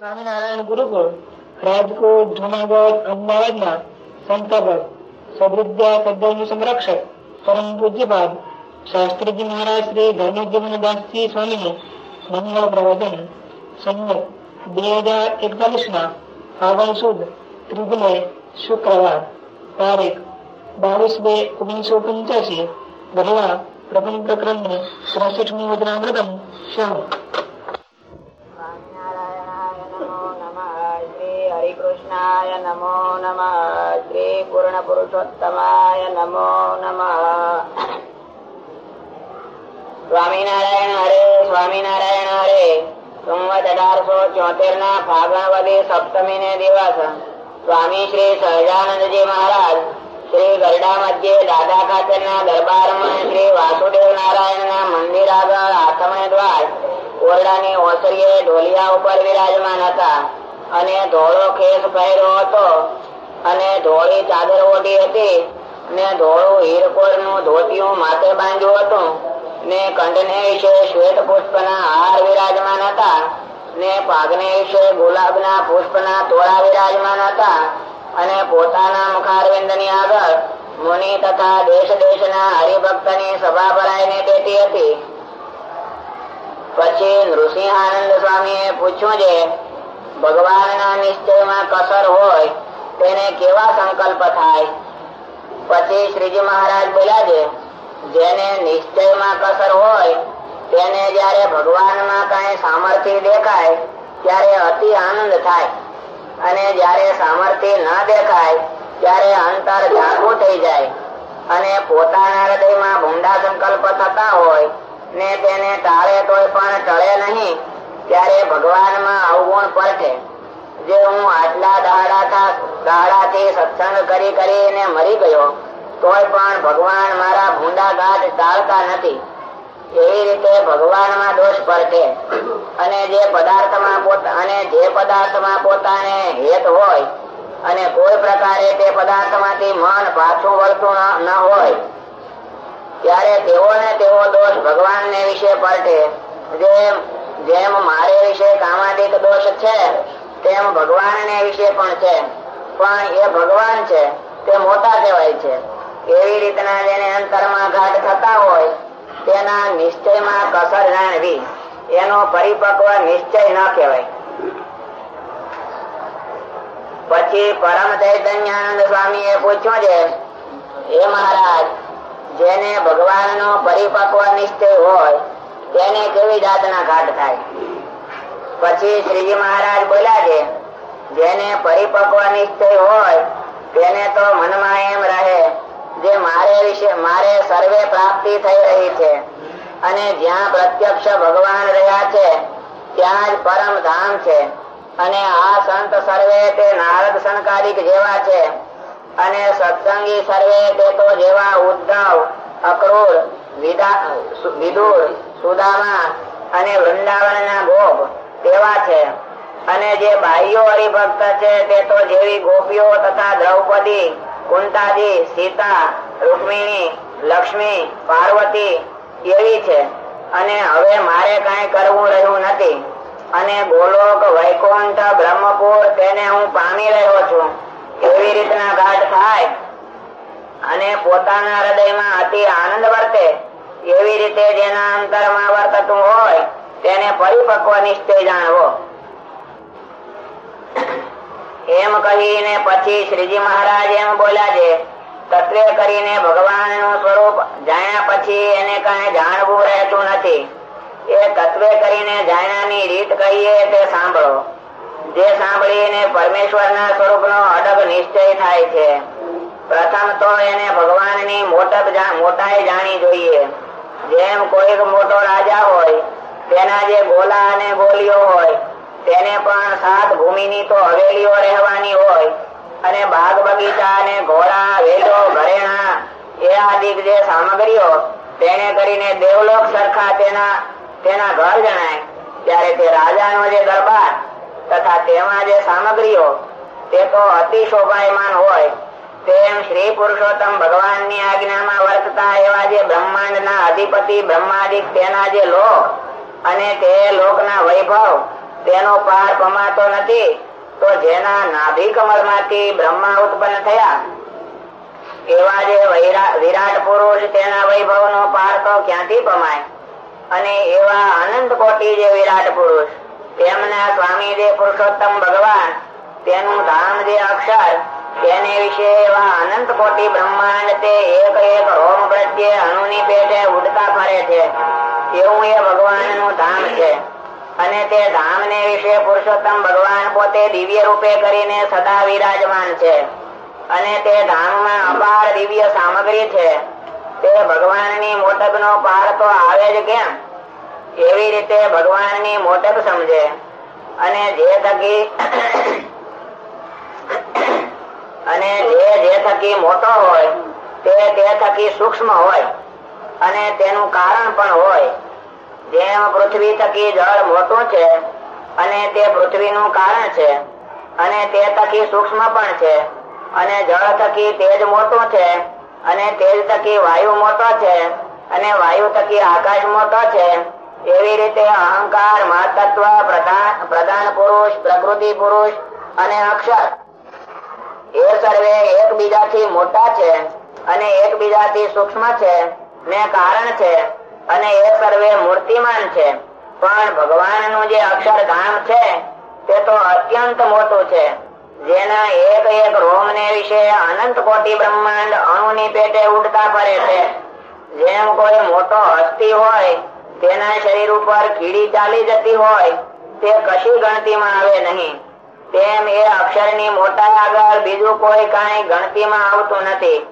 સ્વામિનારાયણ ગુરુકુળ, રાજકોટ, જુનાગઢ, અમદાવાદના સંસ્થાપક સદવિદ્યા સદગુણ સંરક્ષક પરમ પૂજ્યપાદ શાસ્ત્રીજી મહારાજ શ્રી ધર્મજીવન દાસજી સ્વામીનું મંગળ પ્રવચન સંમત બે હજાર એકતાલીસ ના ફાગણ સુદ ત્રિગુલે શુક્રવાર, તારીખ બાવીસ બે ઓગણીસો પંચ્યાસી ગઢવા પ્રથમ પ્રકરણ ત્રેસઠમી વચનામૃતમ શરૂ નમઃ શ્રી પૂર્ણ પુરુષોત્તમાય નમો નમઃ સ્વામિનારાયણ હરે સ્વામિનારાયણ હરે સંવત અઢારસો ચોતેર ના ફાગણવદી સપ્તમી ને દિવસ સ્વામી શ્રી સહજાનંદજી મહારાજ શ્રી ગરડા મધ્યે દાદા ખાતરના દરબારમાં શ્રી વાસુદેવ નારાયણ ના મંદિર આગળ આઠમે દ્વાર ઓરડાની ઓસરીએ ઢોલિયા ઉપર વિરાજમાન હતા અને ધોળો ખેસ પહેર્યો હતો. અને ધોળી ચાદર ઓઢી હતી. ને ધોળું હીરકોરનું ધોતિયું માથે બાંધ્યું હતું. ને કંઠને વિશે શ્વેત પુષ્પના હાર વિરાજમાન હતા. ને પાગને વિશે ગુલાબના પુષ્પના તોળા વિરાજમાન હતા. અને પોતાના મુખારવિંદની આગળ મુનિ તથા દેશ દેશના હરિભક્તની સભા ભરાઈને બેઠી હતી. પછી આનંદ સ્વામીએ પૂછ્યું છે ભગવાનના નિશ્ચયમાં કસર હોય, તેને કેવા સંકલ્પ થાય? પછી શ્રીજી મહારાજ બોલ્યા છે, જેને નિશ્ચયમાં કસર હોય, તેને જ્યારે ભગવાનમાં કઈ સામર્થ્ય દેખાય, ત્યારે અતિ આનંદ થાય. અને જ્યારે સામર્થ્ય ન દેખાય, ત્યારે અંતર જાગવું થઈ જાય. અને પોતાના હૃદયમાં ભૂંડા સંકલ્પ થતા હોય, ને તેને ટાળે તોય પણ ટળે નહીં. ત્યારે ભગવાનમાં અવગુણ પડે જે હું આટલા દાડા દાડાથી સત્સંગ કરી કરીને મરી ગયો, તોય પણ ભગવાન મારા ભૂંડા ગાંઠ ટાળતા નથી. એવી રીતે ભગવાનમાં દોષ પડે અને જે પદાર્થમાં અને જે પદાર્થમાં પોતાને હેત હોય, અને કોઈ પ્રકારે તે પદાર્થમાંથી મન પાછું વળતું ન હોય, ત્યારે તેવો ને તેવો દોષ ભગવાન ને વિશે પડે જેમ જેમ મારે વિશે કામાદિક દોષ છે, તેમ ભગવાન ને વિશે પણ છે. પણ એ ભગવાન છે, તે મોટા કહેવાય છે. એવી રીતના જેને અંતરમાં ઘાટ થતા હોય, તેના નિશ્ચયમાં કસર જાણવી, એનો પરિપક્વ નિશ્ચય ન કહેવાય. પછી પરમ ચૈતન્યાનંદ સ્વામી એ પૂછ્યું છે એ મહારાજ, જેને ભગવાન નો પરિપક્વ નિશ્ચય હોય તેને કેવી જાતના ઘાટ થાય? પછી શ્રીજી મહારાજ બોલ્યા છે જેને પરિપક્વ નિશ્ચય હોય, તેને તો મનમાં એમ રહે જે મારે વિશે, મારે સર્વે પ્રાપ્તિ થઈ રહી છે. અને જ્યાં પ્રત્યક્ષ ભગવાન રહ્યા છે, ત્યાં જ પરમ ધામ છે. અને આ સંત સર્વે તે નારદ સંકારિક જેવા છે. અને સત્સંગી સર્વે તે તો જેવા ઉદ્ધવ, અક્રૂર વિદુર સુદામા અને વૃંદાવનના ગોપ તેવા છે. અને જે બાહ્યો હરિભક્ત છે તે તો જેવી ગોપીઓ તથા દ્રૌપદી, કુંતાજી, સીતા, રૂકમિણી, લક્ષ્મી, પાર્વતી એવી છે. અને હવે મારે કઈ કરવું રહ્યું નથી. અને ગોલોક, વૈકુંઠ, બ્રહ્મપુર તેને હું પામી રહ્યો છું. એવી રીતના ઘાટ થાય. અને પોતાના હૃદયમાં અતિ આનંદ વર્તે. એવી રીતે જેના અંતરમાં વર્તતું હોય, તેને પરિપક્વ નિશ્ચય જાણવો. એમ કહીને પછી શ્રીજી મહારાજ એમ બોલ્યા છે, તત્વે કરીને ભગવાનનું સ્વરૂપ જાણ્યા પછી એને કઈ જાણવું રહેતું નથી. એ તત્વે કરીને જાણ્યાની રીત કહીએ તે સાંભળો. જે સાંભળીને સ્વરૂપ નો અડગ નિશ્ચય થાય છે. પ્રથમ તો એને ભગવાનની મોટપ મોટાઈ જાણી જોઈએ. જેમ કોઈક મોટો રાજા હોય, તેના જે ગોલા અને ગોલીઓ હોય, તેને પણ સાત ભૂમિની તો હવેલીઓ રહેવાની હોય, અને બાગ બગીચા અને ઘોડા વેલો ઘરેણા, એ આદિ જે સામગ્રીઓ તેને કરીને દેવલોક સરખા તેના તેના ઘર જણાય ત્યારે તે રાજાનો જે દરબાર તથા તેમાં જે સામગ્રીઓ, તે તો અતિ શોભાયમાન હોય. તેમ શ્રી પુરુષોત્તમ ભગવાનની આજ્ઞામાં વર્તતા એવા જે બ્રહ્માંડ ના અધિપતિ, બ્રહ્માદિક તેના જે લોક અને તે લોકના વૈભવ, તેનો પાર પમાતો નથી, તો જેના નાભી કમળમાંથી બ્રહ્મા ઉત્પન્ન થયા. એવા જે વિરાટ પુરુષ તેના વૈભવનો પાર તો ક્યાંથી પમાય? અને એવા અનંત કોટી જે વિરાટ પુરુષ, તેમના સ્વામી જે પુરુષોત્તમ ભગવાન, તેનું ધામ જે અક્ષર તેને વિશે એવા અનંત કોટી બ્રહ્માંડ તે એક એક રોમ પ્રત્યે અણુની પેટે ઉડતા ફરે છે. એવું એ ભગવાનનું ધામ છે. અને તે ધામને વિશે પુરુષોત્તમ ભગવાન પોતે દિવ્ય રૂપે કરીને સદા વિરાજમાન છે. અને તે ધામમાં અપાર દિવ્ય સામગ્રી છે. તે ભગવાનની મોટકનો પાર તો આવે જ કેમ? એવી રીતે ભગવાનની મોટક સમજે. અને જે થકી અને જે જે થકી મોટો હોય, તે તે થકી સૂક્ષ્મ હોય, અને તેનું કારણ પણ હોય. જેમ પૃથ્વી થકી જળ મોટું છે, અને તે પૃથ્વીનું કારણ છે, અને તે થકી સૂક્ષ્મ પણ છે, અને જળ થકી તેજ મોટું છે, અને તેજ થકી વાયુ મોટો છે, અને વાયુ થકી આકાશ મોટો છે, એવી રીતે અહંકાર મહત્વ પ્રધાન પ્રધાન પુરુષ, પ્રકૃતિ પુરુષ, અને અક્ષર. એ સર્વે એકબીજાથી મોટા છે અને એકબીજાથી સૂક્ષ્મ છે, ને કારણ છે અને એ સર્વે મૂર્તિમાન છે. પણ ભગવાનનું જે અક્ષરધામ છે, તે તો અત્યંત મોટું છે. જેના એક એક રોમ ને વિશે અનંત કોટી બ્રહ્માંડ અણુ ની પેટે ઉડતા ફરે છે. જેમ કોઈ મોટો હસ્તી હોય, તેના શરીર ઉપર કીડી ચાલી જતી હોય, તે કશી ગણતીમાં આવે નહીં. તેમ એ અક્ષરની મોટા આગળ બીજું કોઈ કાંઈ ગણતીમાં આવતું નથી.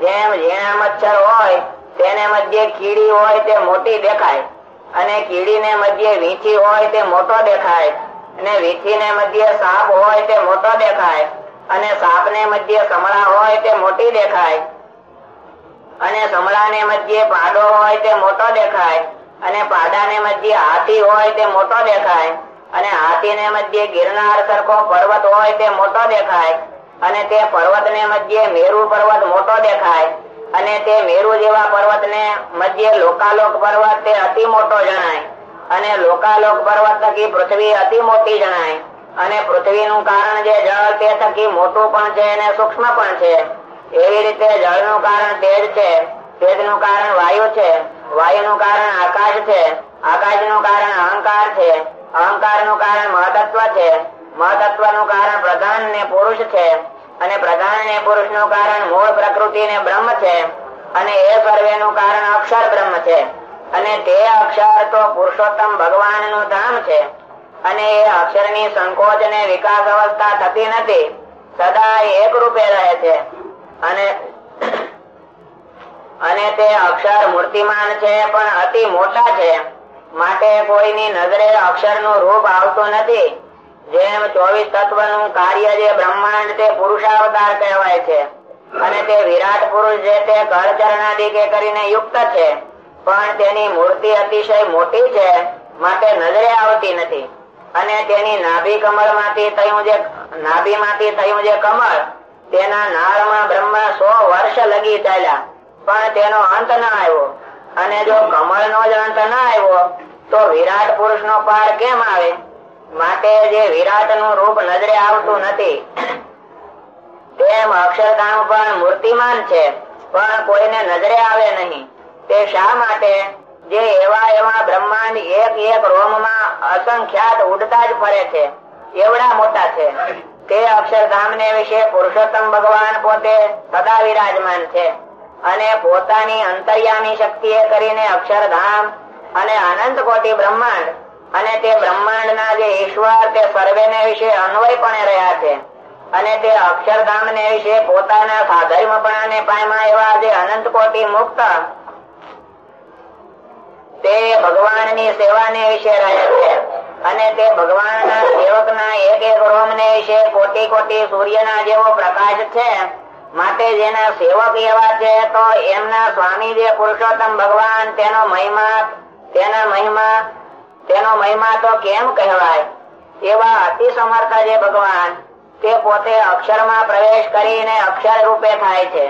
જેમ ઝીણા મચ્છર હોય, તેને મધ્ય કીડી હોય તે મોટી દેખાય. અને કીડીને મધ્ય વીંછી હોય તે મોટો દેખાય. અને વીંછીને મધ્ય સાપ હોય તે મોટો દેખાય. અને સાપને મધ્ય સમળા હોય તે મોટી દેખાય. અને સમળાને મધ્ય પાડો હોય તે મોટો દેખાય. અને પાડાને મધ્ય હાથી હોય તે મોટો દેખાય. અને હાથીને મધ્ય ગિરનાર સરખો પર્વત હોય તે મોટો દેખાય. અને તે પર્વતને મધ્ય મેરુ પર્વત મોટો દેખાય. અને તે મેરુ જેવા પર્વત ને મધ્ય લોકાલોક પર્વત તે અતિ મોટો જણાય. અને લોકાલોક પર્વત થકી પૃથ્વી અતિ મોટી જણાય. અને પૃથ્વીનું કારણ જે જળ તે થકી મોટું પણ છે અને સૂક્ષ્મ પણ છે. એવી રીતે જળનું કારણ તેજ છે. તેજનું કારણ વાયુ છે. વાયુનું કારણ આકાશ છે. આકાશનું કારણ અહંકાર છે. અહંકારનું કારણ મહતત્વ છે. મહતત્વનું કારણ પ્રધાન ને પુરુષ છે. અને પ્રધાન ને પુરુષનું કારણ મૂળ પ્રકૃતિ ને બ્રહ્મ છે. અને એ સર્વેનું કારણ અક્ષર બ્રહ્મ છે. અને તે અક્ષર તો પુરુષોત્તમ ભગવાનનું ધામ છે. અને એ અક્ષરની સંકોચ ને વિકાસ અવસ્થા થતી નથી. સદા એક રૂપે રહે છે. અને અને તે અક્ષર મૂર્તિમાન છે, પણ અતિ મોટા છે. માટે કોઈની નજરે અક્ષરનું રૂપ આવતું નથી. જેમ ચોવીસ તત્વનું કાર્ય જે બ્રહ્માંડ તે પુરુષાવતાર કહેવાય છે. અને તે વિરાટ પુરુષ જે તે કરચરણાદિકે કરીને યુક્ત છે. પણ તેની મૂર્તિ અતિશય મોટી છે, માટે નજરે આવતી નથી. અને તેની નાભી કમળમાંથી થયું જે નાભી માંથી થયું જે કમળ, તેના નાળમાં બ્રહ્મા સો વર્ષ લગી ચાલ્યા. પણ તેનો અંત ન આવ્યો. અને જો કમળ નો જ અંત ન આવ્યો તો વિરાટ પુરુષ નો પાર કેમ આવે? માટે જે વિરાટનું રૂપ નજરે આવતું નથી. તેમ અક્ષરધામ પણ મૂર્તિમાન છે, પણ કોઈને નજરે આવે નહીં. તે શા માટે? જે એવા એવા બ્રહ્માંડ એક એક રોમમાં અસંખ્યાત ઉડતા જ ફરે છે. એવડા મોટા છે? તે અક્ષરધામ ને વિશે પુરુષોત્તમ ભગવાન પોતે સદા વિરાજમાન છે. અને પોતાની અંતર્યામી શક્તિએ કરીને અક્ષરધામ અને અનંત કોટી બ્રહ્માંડ. અને તે બ્રહ્માંડ ના જે ઈશ્વર, તે સર્વેને વિશે અન્વયપણે રહ્યા છે. અને તે અક્ષરધામ ને વિશે પોતાના સાધર્મપણાને પામ્યા એવા જે અનંત કોટી મુક્ત, તે ભગવાનની સેવાને વિશે રહે છે. અને તે ભગવાનના સેવકના એક એક રોમ ને વિશે કોટી કોટી સૂર્ય ના જેવો પ્રકાશ છે. માટે જેના સેવક એવા છે, તો એમના સ્વામી જે પુરુષોત્તમ ભગવાન, તેનો મહિમા તેના મહિમા તો કેમ કહેવાય? એવા અતિ સમર્થ જે ભગવાન. તે પોતે અક્ષરમાં પ્રવેશ કરીને અક્ષર રૂપે થાય છે.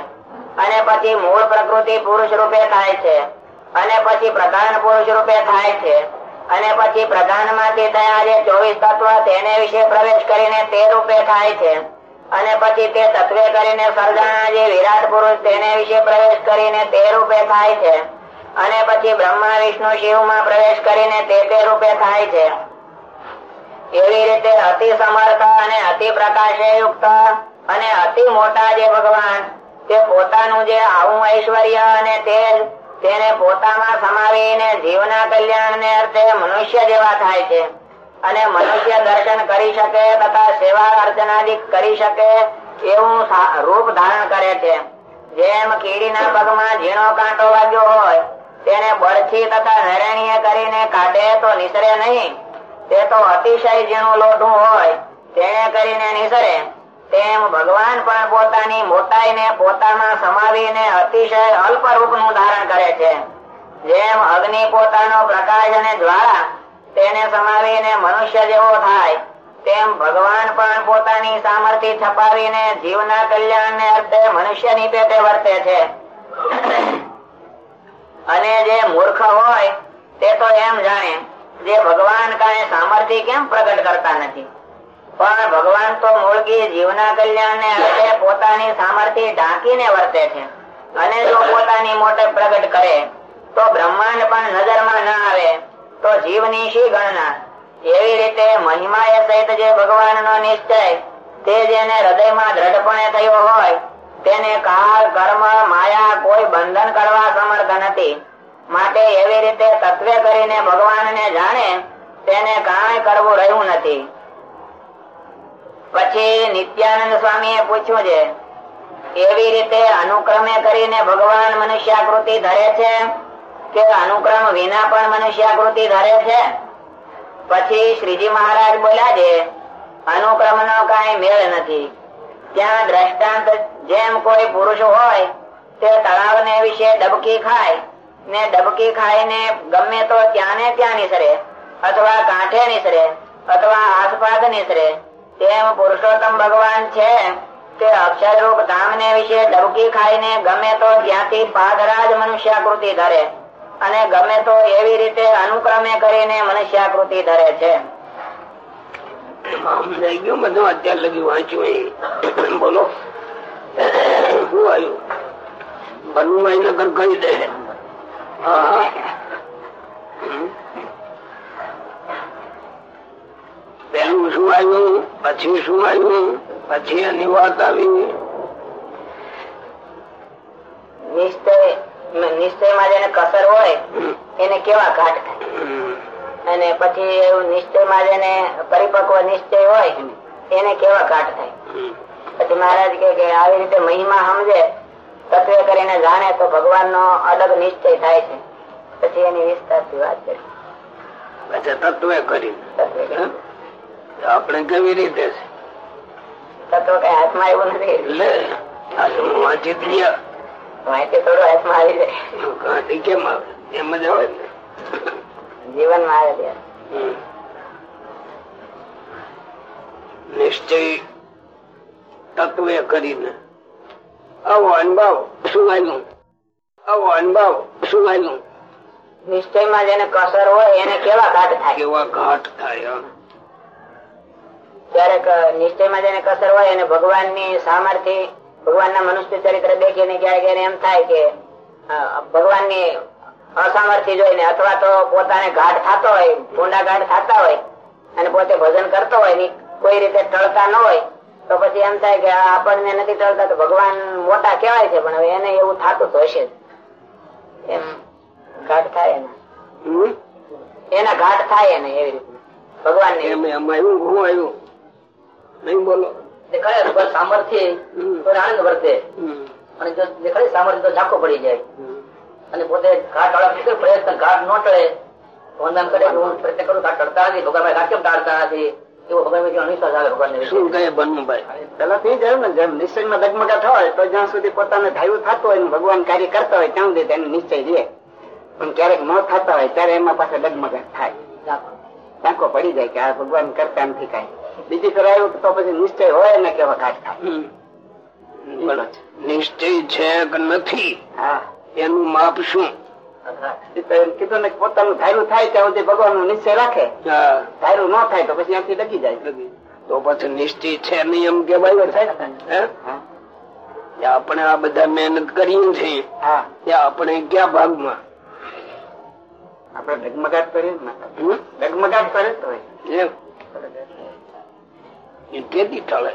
અને પછી મૂળ પ્રકૃતિ પુરુષ રૂપે થાય છે. અને પછી પ્રધાન પુરુષ રૂપે થાય છે. અને પછી પ્રધાનમાંથી થયા જે ચોવીસ તત્વ તેને વિશે પ્રવેશ કરીને તે રૂપે થાય છે. અને પછી તે તત્વે કરીને સર્જાણા જે વિરાટ પુરુષ તેને વિશે પ્રવેશ કરીને તે રૂપે થાય છે. અને પછી બ્રહ્મા, વિષ્ણુ શિવમાં પ્રવેશ કરીને તે તે રૂપે થાય છે. એવી રીતે અતિ સમર્થ અને અતિ પ્રકાશે યુક્ત અને અતિ મોટા જે ભગવાન, તે પોતાનું જે આવું ઐશ્વર્ય અને તેજ તેને પોતામાં સમાવીને જીવના કલ્યાણ ને અર્થે મનુષ્ય જેવા થાય છે. અને મનુષ્ય દર્શન કરી શકે તથા સેવા અર્ચનાદિ કરી શકે એવું રૂપ ધારણ કરે છે. જેમ કીડીના પગમાં ઝીણો કાંટો વાગ્યો હોય તેને બળથી તથા નરણીય કરીને કાઢે તો નિસરે નહીં. તે તો અતિશય ઝીણું લોઢું હોય. તેને કરીને નિસરે. તેમ ભગવાન પણ પોતાની મોટાઈ ને પોતામાં સમાવીને અતિશય અલ્પ રૂપનું ધારણ કરે છે. જેમ અગ્નિ પોતાનો પ્રકાશ અને જ્વાળા તેને સમાવીને મનુષ્ય જેવો થાય, તેમ ભગવાન પણ પોતાની સામર્થ્ય છપાવીને જીવના કલ્યાણ ને અર્થે મનુષ્યની પેટે વર્તે છે. અને જે મૂર્ખ હોય, તે તો એમ જાણે જે ભગવાન કાંઈ સામર્થ્ય કેમ પ્રગટ કરતા નથી? પણ ભગવાન તો મૂળગી જીવના કલ્યાણ ને પોતાની સામર્થ્ય ઢાંકીને વર્તે છે. અને જો પોતાની મોટે પ્રગટ કરે, તો બ્રહ્માંડ પણ નજરમાં ના આવે, તો જીવની શી ગણના? એવી રીતે મહિમા એ સહિત જે ભગવાનનો નિશ્ચય, તે જેને હૃદયમાં દ્રઢપણે થયો હોય તેને કાળ, કર્મ, માયા કોઈ બંધન કરવા સમર્થ નથી. માટે એવી રીતે તત્વે કરીને ભગવાનને જાણે તેને કાંઈ કરવું રહ્યું નથી. પછી નિત્યાનંદ સ્વામીએ પૂછ્યું છે, એવી રીતે અનુક્રમે કરીને ભગવાન મનુષ્યાકૃતિ ધરે છે કે અનુક્રમ વિના પણ મનુષ્યાકૃતિ ધરે છે? પછી શ્રીજી મહારાજ બોલ્યા છે અનુક્રમ નો કઈ મેળ નથી. ત્યાં દ્રષ્ટાંત જેમ કોઈ પુરુષ હોય, તે તળાવ ને વિશે ડબકી ખાય. ને ડબકી ખાઈને ગમે તો ત્યાં ને ત્યાં નિસરે, અથવા કાંઠે નિસરે, અથવા આસપાસ નિસરે. તેમ પુરુષોત્તમ ભગવાન છે તે અક્ષરરૂપ ધામ ને વિશે ડબકી ખાઈને ગમે તો જ્યાંથી પાદરાજ મનુષ્યાકૃતિ ધરે, અને ગમે તો એવી રીતે અનુક્રમે કરીને મનુષ્યાકૃતિ ધરે છે. સમજાઈ ગયું બધું અત્યાર લગી વાંચ્યું બોલો. શું આવ્યું? કહી દે. હા. પેલું શું આવ્યું? પછી શું આવ્યું? પછી એની વાત આવી. નિશ્ચય નિશ્ચયમાં જેને કસર હોય એને કેવા ઘાટ થાય. અને પછી એવું નિશ્ચયમાં જેને પરિપક્વ નિશ્ચય હોય એને કેવા ઘાટ થાય. પછી મહારાજ કે આવી રીતે મહિમા સમજે તત્વે કરીને જાણે તો ભગવાન નો અલગ નિશ્ચય થાય છે. પછી એની વિસ્તારથી વાત કરી. પછી તત્વે કરી. આપણે કેવી રીતે છે? તત્વ કઈ હાથમાં એવું નથી. વાંચી ગયા. માહિતી થોડું હાથમાં આવી જાય. કેમ એમ જ આવે ને. જીવનમાં આવે ત્યારે. નિશ્ચય તત્વે કરીને. આવો અનુભવ શું આવ્યું આવો અનુભવ શું આવ્યું નિશ્ચયમાં જેને કસર હોય એને કેવા ઘાટ થાય? કેવા ઘાટ થાય ક્યારેક નિશ્ચયમાં જેને કસર હોય એને ભગવાનની સામર્થ્ય ભગવાનના મનુષ્ય ચરિત્ર દેખીને ક્યારેક એને એમ થાય કે ભગવાન ભગવાનની અસામર્થ્ય જોઈને અથવા તો પોતાને ઘાટ થતો હોય ઊંડા ઘાટ થતા હોય અને પોતે ભજન કરતો હોય ને કોઈ રીતે ટળતા ન હોય તો પછી એમ થાય કે આપણને નથી ટળતા તો ભગવાન મોટા કહેવાય છે પણ હવે એને એવું થતું તો હશે એમ ઘાટ થાય એના. એના ઘાટ થાય એને એવી રીતે. ભગવાન ને એમ આવ્યું હું આવ્યું? નહીં બોલો. સામર્થ્ય આનંદ વર્તે. અને જો ખરે સામર્થ્ય તો ઝાંખો પડી જાય. અને પોતે ઘાટ વાળા પ્રયત્ન ઘાટ ન ટળે. વંદન કરે હું પ્રયત્ન કરું ઘાટ ટળતા નથી. ભગવાન ઘાટ કેમ ટાળતા નથી? એવો ભગવાન વિશે આવે ભગવાન શું કહે બનભાઈ પેલા થઈ જાય ને જેમ નિશ્ચયમાં ડગમગાટ હોય તો જ્યાં સુધી પોતાને ધાર્યું થતું હોય ભગવાન કાર્ય કરતા હોય ત્યાં સુધી તેનો નિશ્ચય લે પણ ક્યારેક ન થતા હોય ત્યારે એમાં પાછા ડગમગાટ થાય. ટાંકો પડી જાય કે આ ભગવાન કરતા નથી કાંઈ. બીજી કરાયું તો પછી નિશ્ચય હોય ને કેવા ઘાટ થાય. નિશ્ચય છે કે નથી? હા. એનું માપ શું? એમ કીધું ને પોતાનું ધાર્યું થાય ત્યાં સુધી ભગવાન નો નિશ્ચય રાખે. ધાર્યું ન થાય તો પછી અહીંથી ડગી જાય. તો પછી નિશ્ચિત છે નિયમ કેવાય હે? આપણે આ બધા મહેનત કરીએ છીએ આપણે ક્યાં ભાગમાં? આપડે ડગમગાટ કરીએ ડગમગાટ કરે તો એમ. એ કેદી ટળે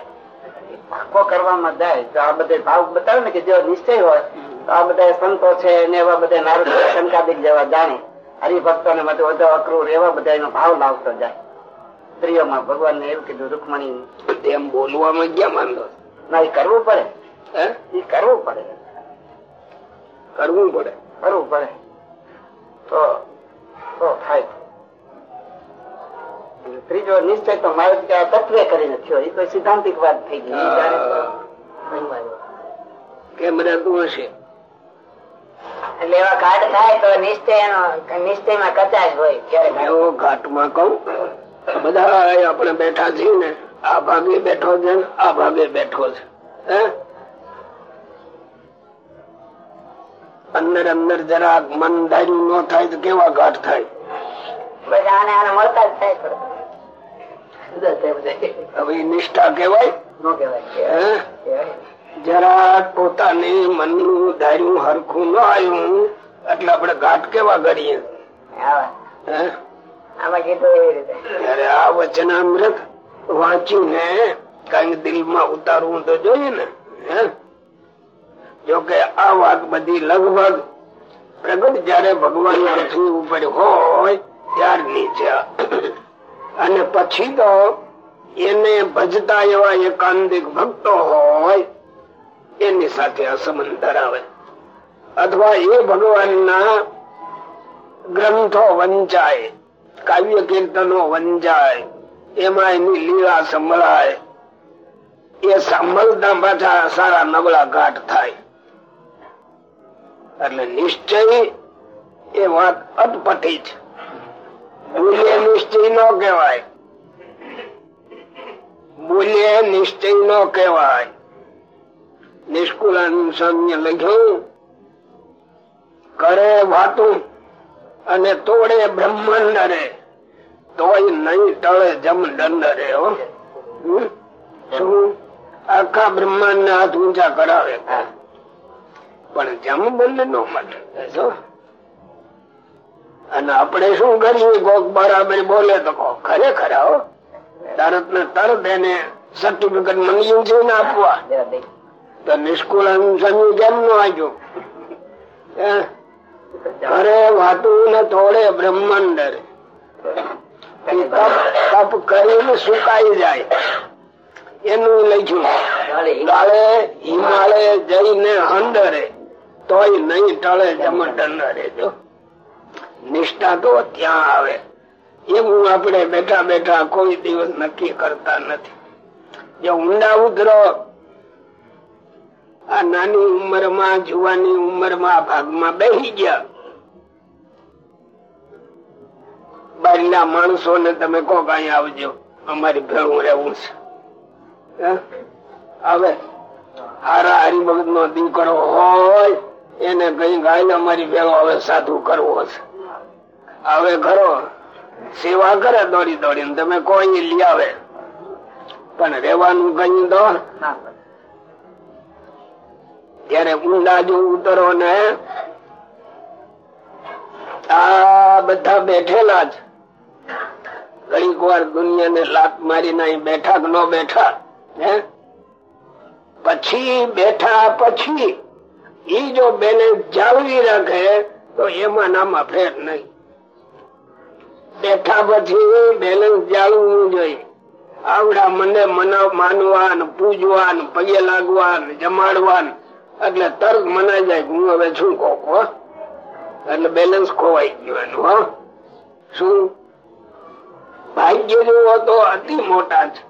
પાકો કરવામાં જાય તો આ બધે ભાવ બતાવે ને કે જે નિશ્ચય હોય આ બધા સંતો છે ને એવા બધા નારદ શંકાદિક જેવા જાણે. હરિભક્તો ને બધું વધુ અક્રૂર એવા બધા એનો ભાવ લાવતો જાય. સ્ત્રીઓમાં ભગવાન ને એવું કીધું રૂકમણી તેમ બોલવામાં ગયા માંગો ના એ કરવું પડે. હે? એ કરવું પડે. કરવું પડે. કરવું પડે. તો તો થાય. ત્રીજો નિશ્ચય તો મારે કે આ તત્વે કરીને થયો. એ તો સિદ્ધાંતિક વાત થઈ ગઈ. ઈ જાણે તો કેમ રહેતું હશે. એટલે એવા ઘાટ થાય તો નિશ્ચય નિશ્ચયમાં કચાશ હોય ક્યારેક. ઘાટમાં કઉ બધા આપણે બેઠા છીએ ને આ ભાગે બેઠો છે આ ભાગે બેઠો છે. અંદર અંદર જરાક મન ધાર્યું ન થાય તો કેવા ઘાટ થાય? આને આને મળતા જ થાય હવે નિષ્ઠા કેવાય ન કહેવાય. જરાક પોતાની મનનું ધાર્યું હરખું ન આવ્યું એટલે આપડે ઘાટ કેવા કરીએ આ વચનામૃત વાંચીને કંઈક દિલમાં ઉતારવું તો જોઈએ ને હે? જોકે આ વાત બધી લગભગ પ્રગટ જયારે ભગવાન પૃથ્વી ઉપર હોય ત્યારની છે અને પછી તો એને ભજતા એવા એકાંતિક ભક્તો હોય એની સાથે આ ધરાવે. અથવા એ ભગવાનના ગ્રંથો વંચાય, કાવ્ય કીર્તનો વંચાય, એમાં એની લીલા સંભળાય. એ સાંભળતા પાછા સારા નબળા ઘાટ થાય. એટલે નિશ્ચય એ વાત અટપટી છે બોલીએ નિશ્ચય નો કહેવાય. બોલીએ નિશ્ચય નો કહેવાય. નિષ્કુલાન સ્વામી લખ્યું કરે વાતું અને તોડે બ્રહ્માંડ રે તોય નહીં તળે જમ દંડ આખા બ્રહ્માંડ ને હાથ ઊંચા કરાવે. પણ જમ દંડ નો મળે અને આપણે શું કરીએ? કોક બરાબર બોલે તો કોક ખરેખર તરત ને તરત એને સર્ટિફિકેટ મંગી આપવા. તો નિષ્કુળ સંયોજન નો આજો? અરે વાતું ને થોડે બ્રહ્માંડ રે તપ કરીને સુકાઈ જાય. એનું લખ્યું. ગાળે હિમાલય જઈને હંડરે, તોય નહીં ટળે જમટંડરે જો, નિષ્ઠા તો ત્યાં આવે. એવું આપણે બેઠા બેઠા કોઈ દિવસ નક્કી કરતા નથી. જે ઊંડા ઉતરો આ નાની ઉંમરમાં, જુવાની ઉંમરમાં ભાગમાં બેસી ગયા. બારના માણસો ને તમે કહો કઈ આવજો, અમારી ભેળું રહેવું છે. હવે હારા હરિભગત નો દીકરો હોય, એને કઈ ગાય અમારી ભેળો હવે સાધુ કરવો છે. હવે ખરો. સેવા કરે દોડી દોડીને, તમે કોઈ લઈ આવે પણ રેવાનું કઈ દો ના. પડે. ત્યારે ઊંડા જો ઉતરો ને આ બધા બેઠેલા જ ઘડીક વાર દુનિયાને લાત મારી અહીં બેઠા કે ન બેઠા, હે પછી બેઠા પછી ઈ જો બેને જાળવી રાખે તો એમાં નામાં ફેર નહીં બેઠા પછી બેલેન્સ જાળવવું જોઈએ આવડા મને મના માનવા ને પૂજવા પગે લાગવા જમાડવા એટલે તર્ક મનાઈ જાય હું હવે શું કહો એટલે બેલેન્સ ખોવાઈ ગયું એનું, હો? શું? ભાગ્ય જેવો તો અતિ મોટા છે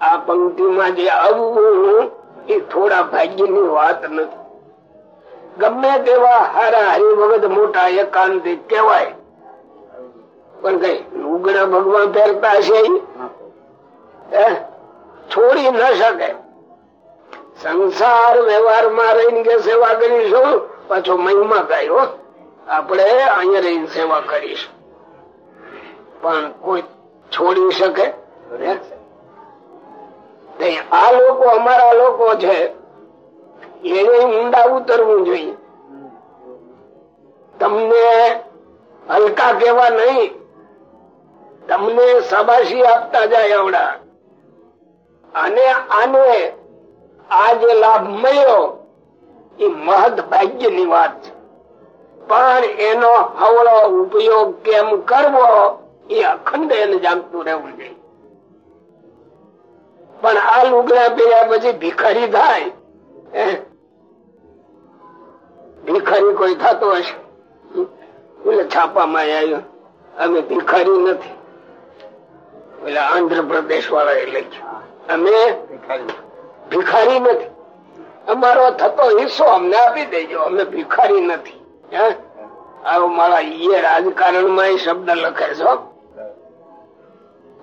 આ પંક્તિમાં જે આવું એ થોડા ભાગ્યની વાત નથી. ગમે તેવા હારા હરિભગત મોટા એકાંતિક કહેવાય. પણ કઈ ઉગડા ભગવાન ફેરતા છે? છોડી ન શકે. સંસાર વ્યવહારમાં રહીને કે સેવા કરીશું, પાછો મહિમા ગાયો આપણે અહીંયા રહીને સેવા કરીશું. પણ કોઈ છોડી શકે? આ લોકો અમારા લોકો છે. એને ઊંડા ઉતરવું જોઈએ. તમને હલકા કેવા નહીં. તમને સબાશી આપતા જાય આવડા. અને આને આ જે લાભ મળ્યો, એ મહદ ભાગ્યની વાત છે. પણ એનો હવળો ઉપયોગ કેમ કરવો, એ અખંડ એને જાગતું રહેવું જોઈએ. પણ આ લુગડા પહેર્યા પછી ભિખારી થાય ભિખારી કોઈ થતો હશે? એટલે છાપામાં આવ્યો. અમે ભિખારી નથી. એટલે આંધ્રપ્રદેશ વાળા એ લખ્યું. અમે ભિખારી. નથી. અમારો થતો હિસ્સો અમને આપી દેજો, અમે ભિખારી નથી. આવો મારા ઈએ રાજકારણમાં શબ્દ લખે છો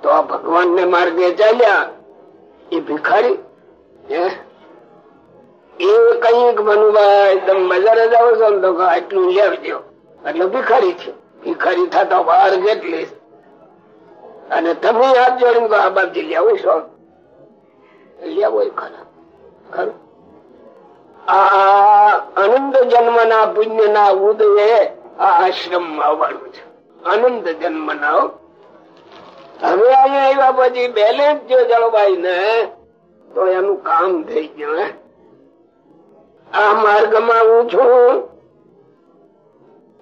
તો આ ભગવાન ને માર્ગે ચાલ્યા, એ ભિખારી એ કંઈક મનુભાઈ તમે બજારે જાઓ છો તો આટલું લેવજો. એટલે ભિખારી છે ભિખારી થતા બહાર કેટલી. અને તમે હાથ જોડીને આ બાજુ લેવું છો? લેવો જન્મ ના પુણ્ય ના ઉદય આ આશ્રમમાં આવવાનું છે. અનંત જન્મ ના હવે અહીંયા આવ્યા પછી બેલેન્સ જો જળવાય ને, તો એનું કામ થઈ ગયું આ માર્ગમાં હું છું.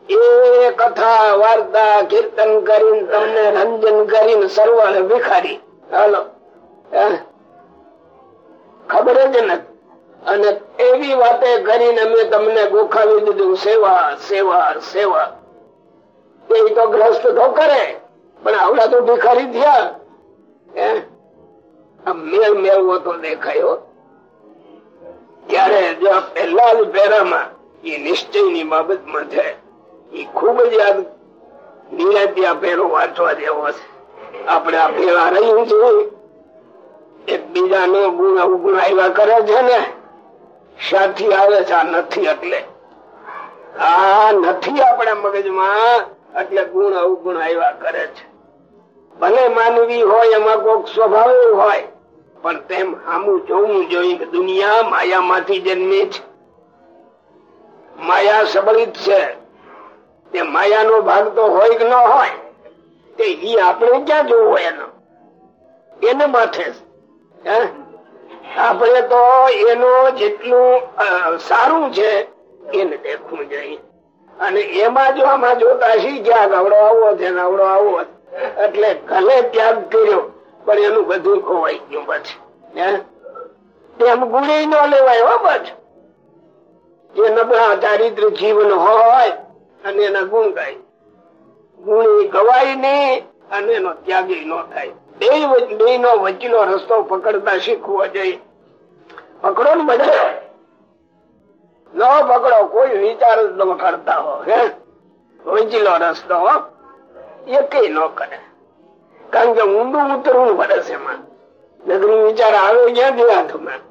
એ કથા, વાર્તા, કીર્તન કરીને તમને રંજન કરીને સરવાળે ભિખારી. હાલો. ખબર જ નથી. અને એવી વાતે કરીને મેં તમને ગોખાવી દીધું, સેવા સેવા સેવા. એ તો ગ્રસ્ત તો કરે, પણ આવડા તો ભિખારી થયા મેળ મેળવો તો દેખાયો. ત્યારે જો પહેલા જ પહેરામાં એ નિશ્ચયની બાબતમાં છે એ ખૂબ જ યાદ નિરાત્યા પહેરો વાંચવા જેવો છે. આપણે આ પેલા રહ્યું છે એકબીજા નો ગુણ, અવગુણ આવ્યા કરે છે ને સાથી આવે છે? આ નથી એટલે. આ નથી આપણા મગજમાં, એટલે ગુણ, અવગુણ આવ્યા કરે છે. ભલે માનવી હોય, એમાં કોક સ્વભાવ હોય, પણ તેમ આમું જોવું જોઈએ દુનિયા માયા માંથી જન્મે છે. માયા સબળિત છે. તે માયાનો ભાગ તો હોય કે ન હોય, તે એ આપણે ક્યાં જોવું એનો? એને માથે આપણે તો એનું જેટલું સારું છે, એને દેખવું જોઈએ. અને એમાં જો આમાં જોતા શીખ્યા આવડો આવો છે આવડો આવો એટલે ભલે ત્યાગ કર્યો, પણ એનું બધું ખોવાઈ ગયું પછી તેમ ગુણી ન લેવાય હો બસ. જે નબળા ચારિત્ર જીવન હોય, અને એના ગુણ ગાય. ગુણી ગવાય નહીં, અને એનો ત્યાગી ન થાય. બે નો વચ્ચેનો રસ્તો પકડતા શીખવો જોઈએ. પકડો ને બધા. ન પકડો, કોઈ વિચાર જ ન કરતા હો હે? વંચીલો રસ્તો એ કઈ ન કરે. કારણ કે ઊંડું ઉતરવું પડે છે એમાં. નગરી વિચાર આવે ક્યાંથી હાથમાં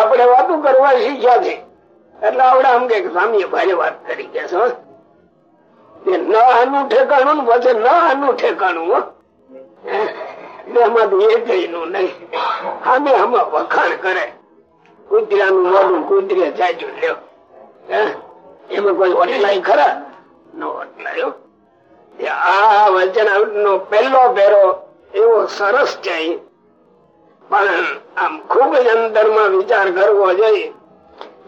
આપણે વાતો કરવા શીખ્યા છે. એટલે આવડે આમ કે સ્વામી ભારે વાત કરી કે ન આનું ઠેકાણું ને પછી ન આનું ઠેકાણું વખાણ કરે. કુતરાનું મોઢું કુતરે જાજુ લ્યો. એમાં કોઈ ઓટલાય ખરા? ન ઓટલાયો આ વચન નો પહેલો ફેરો એવો સરસ છે પણ આમ ખૂબ જ અંદરમાં વિચાર કરવો જોઈએ.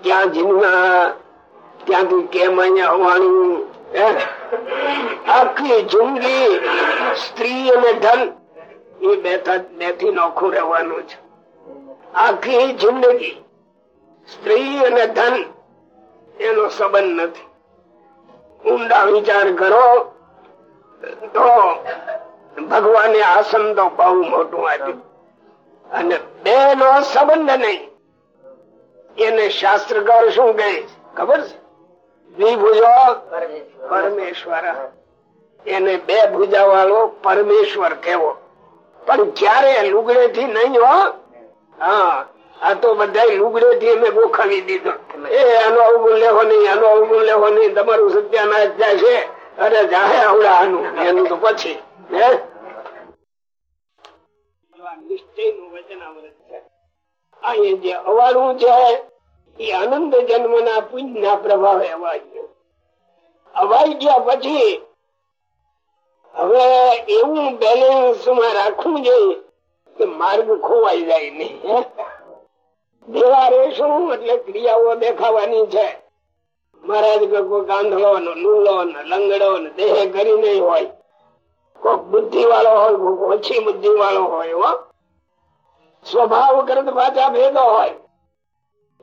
ક્યાં જીવના ત્યાંથી કેમ અહીંયા આવવાનું આખી જિંદગી સ્ત્રી અને ધન એ બેથી નોખું રહેવાનું છે. આખી જિંદગી સ્ત્રી અને ધન એનો સંબંધ નથી. ઊંડા વિચાર કરો તો ભગવાને આસન તો બહુ મોટું આપ્યું. અને બે નો સંબંધ નહીં. એને શાસ્ત્રકાર શું કહે ખબર છે? દ્વિભુજો પરમેશ્વર. એને બે ભુજા વાળો પરમેશ્વર કેવો પણ ક્યારે? લુગડે થી નહીં હો. હા આ તો બધા લુગડે થી અમે ગોખાવી દીધો. એ આનો અવગુણ લેવો નહીં આનો અવગુણ લેવો નહીં તમારું સત્યાનાશ જાય છે. અરે જાહે આવડા આનું એનું તો પછી હે? નિશ્ચયનું વચનામૃત છે. અહીં જે અવાડું છે એ અનંત જન્મ ના પુંજ ના પ્રભાવે અવાઈ ગયા પછી, હવે એવું બેલેન્સમાં રાખવું જોઈએ કે માર્ગ ખોવાઈ જાય નહીં દેવા રેશું એટલે ક્રિયાઓ દેખાવાની છે. મહારાજ કોઈ ગાંધળો ને લૂલો ને લંગડો ને દેહ કરી નહીં હોય. કોઈક બુદ્ધિ વાળો હોય ઓછી બુદ્ધિ વાળો હોય સ્વભાવ કરત પાછા ભેદો હોય.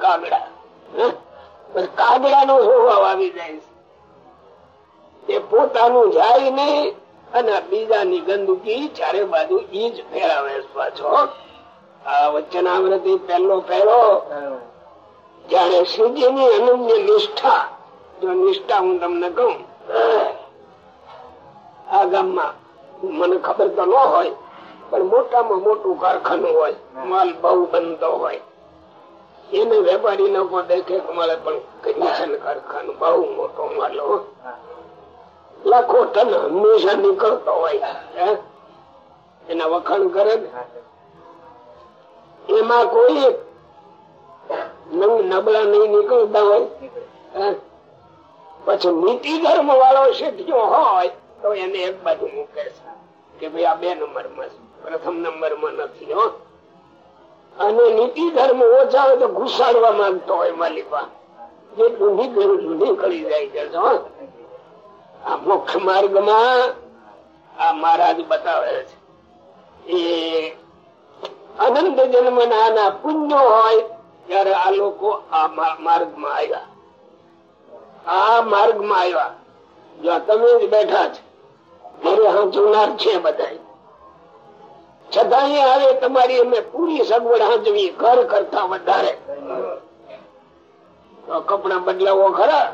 કાગડા. નો સ્વભાવ આવી જાય પોતાનું જાય નહીં અને બીજાની ગંદકી ચારે બાજુ ઈ જ ફેરાવે પાછો આ વચનામૃતિ પહેલો પહેલો. જયારે શ્રીજી ની અનન્ય નિષ્ઠા, જો નિષ્ઠા હું તમને કહું આ ગામમાં મને ખબર તો ન હોય, પણ મોટામાં મોટું કારખાનું હોય, માલ બહુ બનતો હોય. એને વેપારી લોકો દેખે મારે પણ કમિશન કારખાનું, બહુ મોટો માલ લાખો ટન હંમેશા નીકળતો હોય એના વખાણ કરે ને. એમાં કોઈ નબળા નહીં નીકળતા હોય પછી નીતિ ધર્મ વાળો શેઠિયો હોય તો એને એક બાજુ મૂકે છે કે ભાઈ આ બે નંબરમાં પ્રથમ નંબરમાં નથી, હો. અને નીતિ ધર્મ ઓછા હોય તો ઘુસાડવા માંગતો હોય માલિકા નીકળી જાય છે માર્ગમાં આ મહારાજ બતાવે છે. એ અનંત જન્મ ના પુણ્યો હોય ત્યારે આ લોકો આ માર્ગમાં આવ્યા. આ માર્ગમાં આવ્યા. જો તમે જ બેઠા છે. ઘરે હાંચવનાર છે બધા છતાં હવે તમારી અમે પૂરી સગવડ હાંચવી ઘર કરતા વધારે. કપડા બદલાવો ખરા?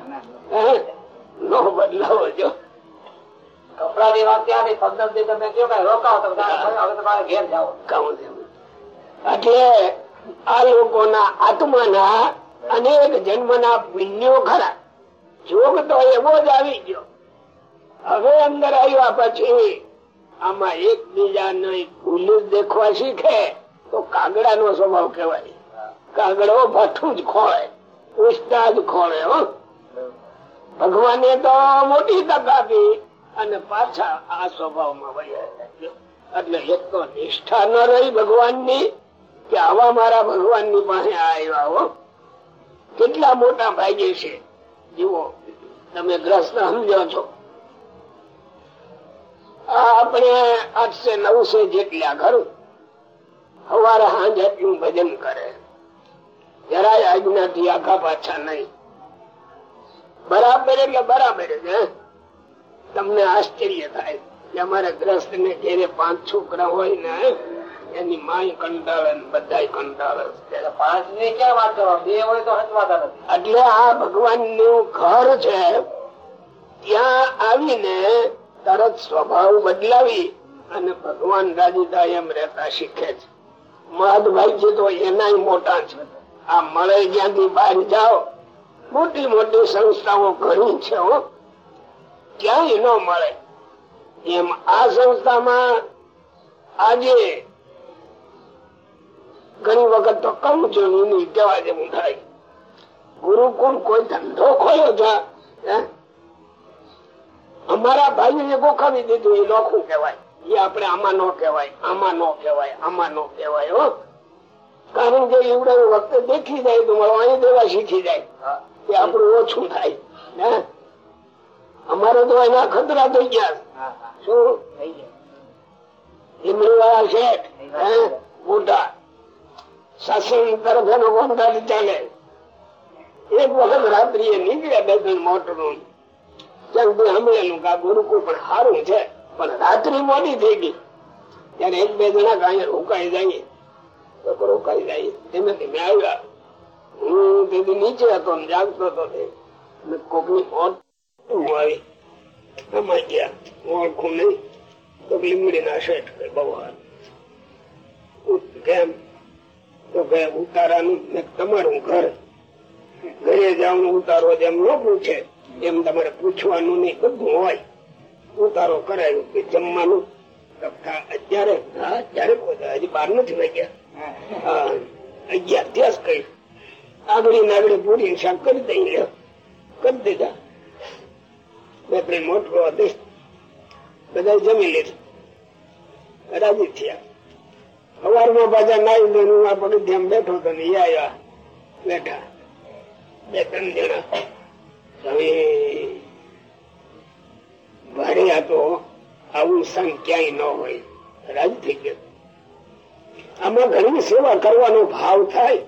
નો બદલાવો જો. કપડા ની વાત ત્યાં પંદર તમે કયો કઈ રોકાવો હવે તમારે ઘેર જાઓ. એટલે આ લોકોના આત્માના અનેક જન્મના પુણ્યો ખરા. જોગ તો એવો જ આવી ગયો. હવે અંદર આવ્યા પછી આમાં એકબીજા ભૂલ જ દેખવા શીખે તો કાગડા નો સ્વભાવ કેવાય કાગડો ભઠ્ઠું જ ખોળે ઉષ્ટા જ ખોળે ભગવાને તો મોટી તક આપી અને પાછા આ સ્વભાવમાં વળ્યા એટલે એક તો નિષ્ઠા ન રહી ભગવાનની કે આવા મારા ભગવાનની પાસે આવ્યા, હો. કેટલા મોટા ભાગ્ય છે. જુઓ, તમે ગ્રસ્ત સમજો છો. આપણે આઠસો નવસે જેટલા ખરું સવારે હાંજ એટલું ભજન કરે. જરાય આજ્ઞાથી આખા પાછા નહીં. બરાબર એટલે બરાબર જ તમને આશ્ચર્ય થાય કે અમારા ગ્રસ્ત ને ઘેરે પાંચ છોકરા હોય ને એની માય કંટાળે બધા કંટાળે પાંચની ક્યાં વાત કરો? બે હોય તો હજવાતા એટલે આ ભગવાનનું ઘર છે. ત્યાં આવીને તરત સ્વભાવ બદલાવી અને ભગવાન રાજીતા એમ રહેતા શીખે છે. મહદભાઈ છે તો એના મોટા છે. આ મળે જ્યાંથી બહાર જાઓ. મોટી મોટી સંસ્થાઓ ઘણી છે ક્યાંય ન મળે. એમ આ સંસ્થામાં આજે ઘણી વખત તો કમ છું એની કેવા જેવું થાય. ગુરુકુળ કોઈ ધંધો ખોયો છે અમારા ભાઈ એ ગોખાવી દીધું એ નોખું કેવાય એ આપણે આમાં નો કેવાય આમાં નો કેવાય આમાં નો કેવાય હો. કારણ કે એવડે વખતે દેખી જાય તો મારો અહીં દેવા શીખી જાય. એ આપણું ઓછું થાય અમારે તો એના ખતરા થઈ ગયા. શું? લીમડી વાળા શેઠ મોટા. સત્સંગ તરફ એનો ચાલે. એક વખત રાત્રિએ નીકળ્યા બે ત્રણ મોટરું ત્યાંથી સાંભળેલું કે આ ગુરુકુળ પણ સારું છે, પણ રાત્રિ મોડી થઈ ગઈ ત્યારે એક બે જણા કાંઈ રોકાઈ જાય. તો રોકાઈ જાય. ધીમે ધીમે આવ્યા. હું તેથી નીચે હતો જાગતો હતો તે. કોકની ઓટ આવી. એમાં ગયા. ઓળખું નહીં. તો લીમડી ના શેઠ ભગવાન. કેમ? તો કે ઉતારાનું તમારું ઘર. ઘરે જવાનું ઉતારો જેમ ન પૂછે. એમ તમારે પૂછવાનું નહીં, બધું હોય. ઉતારો કરાયું કે જમવાનું. અત્યારે? હા, ત્યારે હજી બાર નથી વાગ્યા. અગિયાર ત્યાસ કઈ. આગળી નાગડી પૂરી શાક કરી દઈએ કરી દીધા. ત્રણ મોટો હતી બધા જમી લીધું. રાજી થયા. સવારમાં પાછા નાઈ દે હું આ પગથિયા બેઠો તો ને આવ્યા બેઠા. બે ત્રણ જણા. હવે ભારે તો આવું સંગ ક્યાંય ન હોય. રાજ થઈ ગયો. આમાં ઘણી સેવા કરવાનો ભાવ થાય,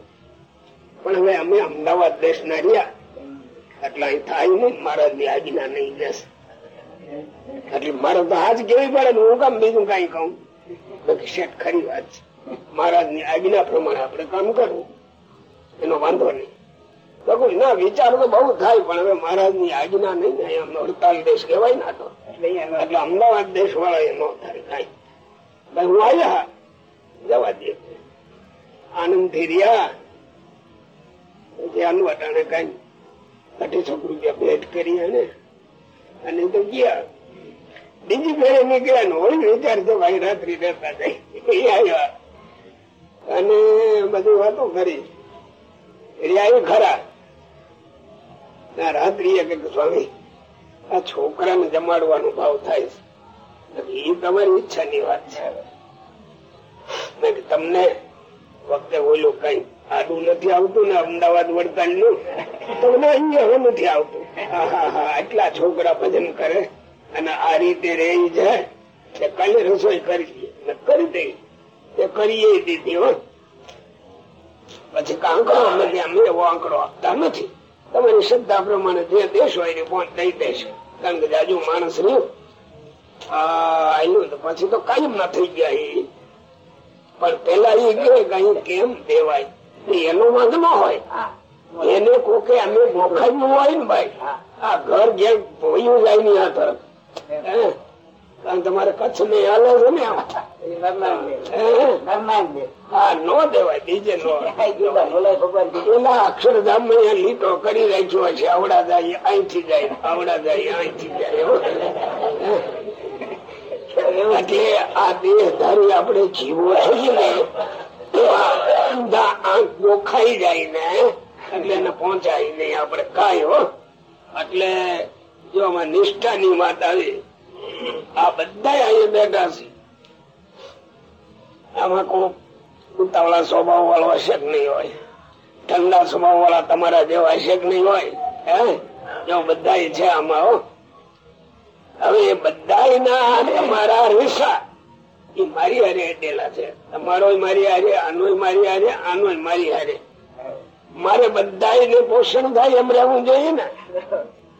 પણ હવે અમે અમદાવાદ દેશ ના રહ્યા. એટલે અહીં થાય નહીં ની આજ્ઞા નહીં દેશ એટલે મારે તો આજ કેવી પડે હું કામ બીજું કઈ કહું. શેઠ ખરી વાત છે. મહારાજની આજ્ઞા પ્રમાણે આપણે કામ કરવું. એનો વાંધો નહીં. તો ના વિચાર તો બહુ થાય, પણ હવે મહારાજની આજ્ઞા નહીં ને હડતાલ દેશ કહેવાય ના તો. એટલે અમદાવાદ દેશ વાળા એ ન થાય હું આવ્યા જવા દે. આનંદથી રહ્યા. પછી આનું અટાણે કઈ અઢીસો રૂપિયા ભેટ કરી અને અને તો ગયા. બીજી ફેરે નીકળ્યા ને હોય વિચાર તો ભાઈ, રાત્રિ રહેતા જાય. એ આવ્યા અને બધું વાતો કરી. રહ્યા ખરા. રાત્રિએ કે સ્વામી, આ છોકરાને જમાડવાનો ભાવ થાય છે. એ તમારી ઈચ્છાની વાત છે તમને વખતે ઓલું કઈ આડું નથી આવતું ને અમદાવાદ વડતાલનું તમને અહીંયા નથી આવતું. આટલા છોકરા ભજન કરે અને આ રીતે રે જાય તે કાલે રસોઈ કરી કરી દઈ તે કરીએ દીધી હો. પછી આંકડો નથી અમે આંકડો આપતા નથી. તમારી શ્રદ્ધા પ્રમાણે જે દેશ હોય પહોંચ દઈ દેશે કારણ કે જાજુ માણસ રહ્યું આવ્યું તો પછી તો કાયમ ના થઈ ગયા પણ પેલા એ કે કઈ કેમ દેવાય? એનો વાંધ ન હોય. એને કોકે અમે મોખાયું હોય ને ભાઈ. આ ઘર જે ભોયું જાય ની આ તરફ. કારણ તમારે કચ્છ ને હાલો રમ્યા હા નો દેવાય બીજે નો. એના અક્ષરધામમાં લીટો કરી રાખ્યો છે આવડા જાય અહીંથી જાય આવડા જાય અહીંથી જાય એટલે આ દેહધારી આપણે જીવો છીએ ને આંખ ગોખાઈ જાય ને એટલે એને પહોંચાય નહીં આપણે કાંઈ હો. એટલે જો આમાં નિષ્ઠાની વાત આવી આ બધા અહીંયા બેઠા છે. આમાં કોઈ ઉતાવળા સ્વભાવ વાળો હશે નહીં હોય? ઠંડા સ્વભાવ વાળા તમારા જેવા હશે નહીં હોય? હે? જો બધા છે આમાં હવે એ બધા તમારા રીસા. એ મારી હારે અડેલા છે. તમારો મારી હારે આનો મારી હારે આનો મારી હારે. મારે બધા પોષણ થાય એમ રહેવું જોઈએ ને.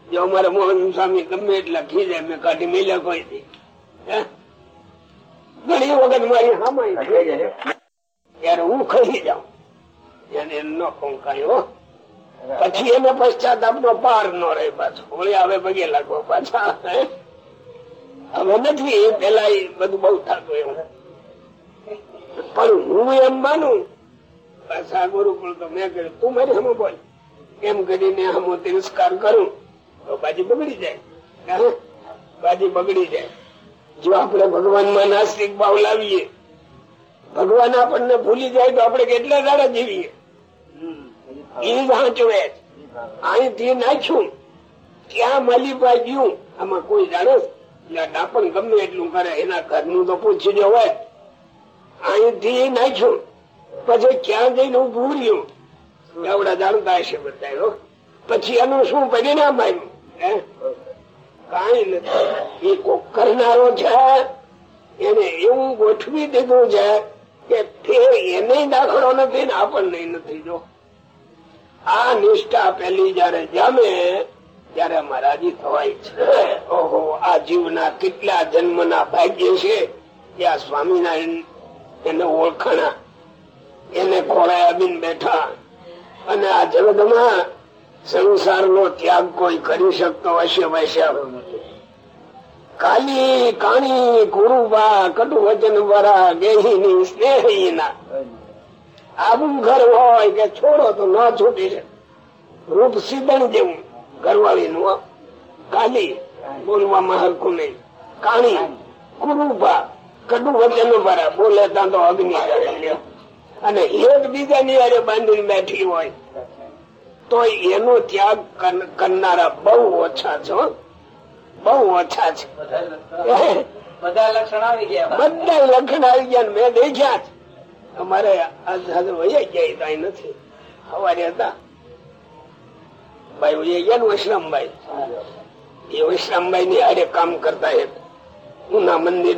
જો અમારા મોહન સ્વામી ગમે એટલા ખીજે મેં કાઢી મેલ્યા કોઈ થી ઘણી વખત મારી હામાઈ ત્યારે હું ખાઈ જાઉં. એને ન કોંકાયો પછી એને પશ્ચાતાપ નો પાર નો રહે પાછો. હોળી આવે પગે લાગો પાછા. હવે નથી પેલા બધું બહુ થતું એવું પણ હું એમ માનું પાછા ગુરુકુળ તો મેં કર્યું. તું મારી હમ બોલ. એમ કરીને હમ તિરસ્કાર કરું. તો બાજી બગડી જાય. બાજી બગડી જાય. જો આપણે ભગવાનમાં નાસ્તિક ભાવ લાવીએ ભગવાન આપણને ભૂલી જાય તો આપણે કેટલા દાડા જીવીએ? એ જ હાંચવે અહીંથી નાખ્યું ક્યાં માલિકા ગયું આમાં કોઈ જાણે ડાપણ ગમે એટલું કરે એના ઘરનું તો પૂછી જવાય હોય. અહીંથી નાખ્યું પછી ક્યાં જઈને ઉભું રહ્યું? એવડા જાણતા હશે બધા પછી એનું શું પરિણામ આવ્યું? કઈ નથી. એ કોક કરનારો છે? એને એવું ગોઠવી દીધું છે કે ફેર એને દાખલો નથી ને આપણને નથી જો. આ નિષ્ઠા પેલી જયારે જામે, ત્યારે મહારાજી થવાય છે. ઓહો, આ જીવના કેટલા જન્મના ભાગ્ય છે ત્યાં સ્વામિનારાયણ એને ઓળખાણા. એને ખોરાયા બીન બેઠા. અને આ જગતમાં સંસાર નો ત્યાગ કોઈ કરી શકતો હશે વૈશ્ય કાલી, કાણી, કુરુબા કટુ વચન વરા, ગેહીની સ્નેહીના. આવું ઘર હોય કે છોડો તો ના છૂટી છે. રૂપ સીધણ જેવું ઘરવાળી નું કાલી બોલવામાં હરખું નહીં કાણી, કુરુબા કડુ વચન ભરા બોલે ત્યાં તો અગ્નિ અને એક બીજાની હારે બાંધીને બેઠી હોય. તો એનો ત્યાગ કરનારા બહુ ઓછા છો બહુ ઓછા છે. બધા લક્ષણ આવી ગયા. બધા લક્ષણ આવી ગયા મેં દેખ્યા છે અમારે આજ સાથે ગયા કઈ નથી. સવારે હતા. ભાઈ વૈયા ગયા ને વૈશ્રામભાઈ. એ વૈશ્રામભાઈ ની આરે કામ કરતા એક ઉના મંદિર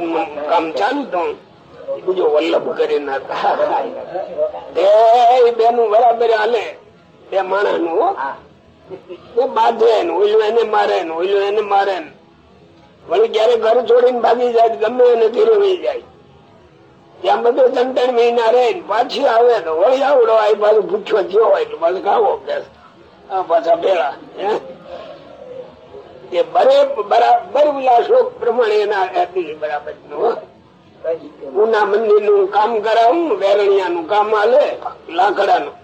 કામ ચાલુ હતું. બીજો વલ્લભ કરીને હતા. બેનું બરાબર હાલે. બે માણસનું બાંધે ઓઈલું એને મારે ઓઈલું એને મારે વળી જયારે ઘર છોડીને ભાગી જાય ગમે એને ધીરે વહી જાય. ત્યાં બધું ત્રણ ત્રણ મહિના રહે પાછી આવે તો વળી આવડો આ પાછું પૂછો થયો હોય તો પાછું ખાવો પાછા ભેળા? એ બરે બરાબર ઓલા શ્લોક પ્રમાણે એના હતી બરાબરનું હો. ઉના મંદિરનું કામ કરાવું વેરણિયા નું કામ હાલે લાકડા નું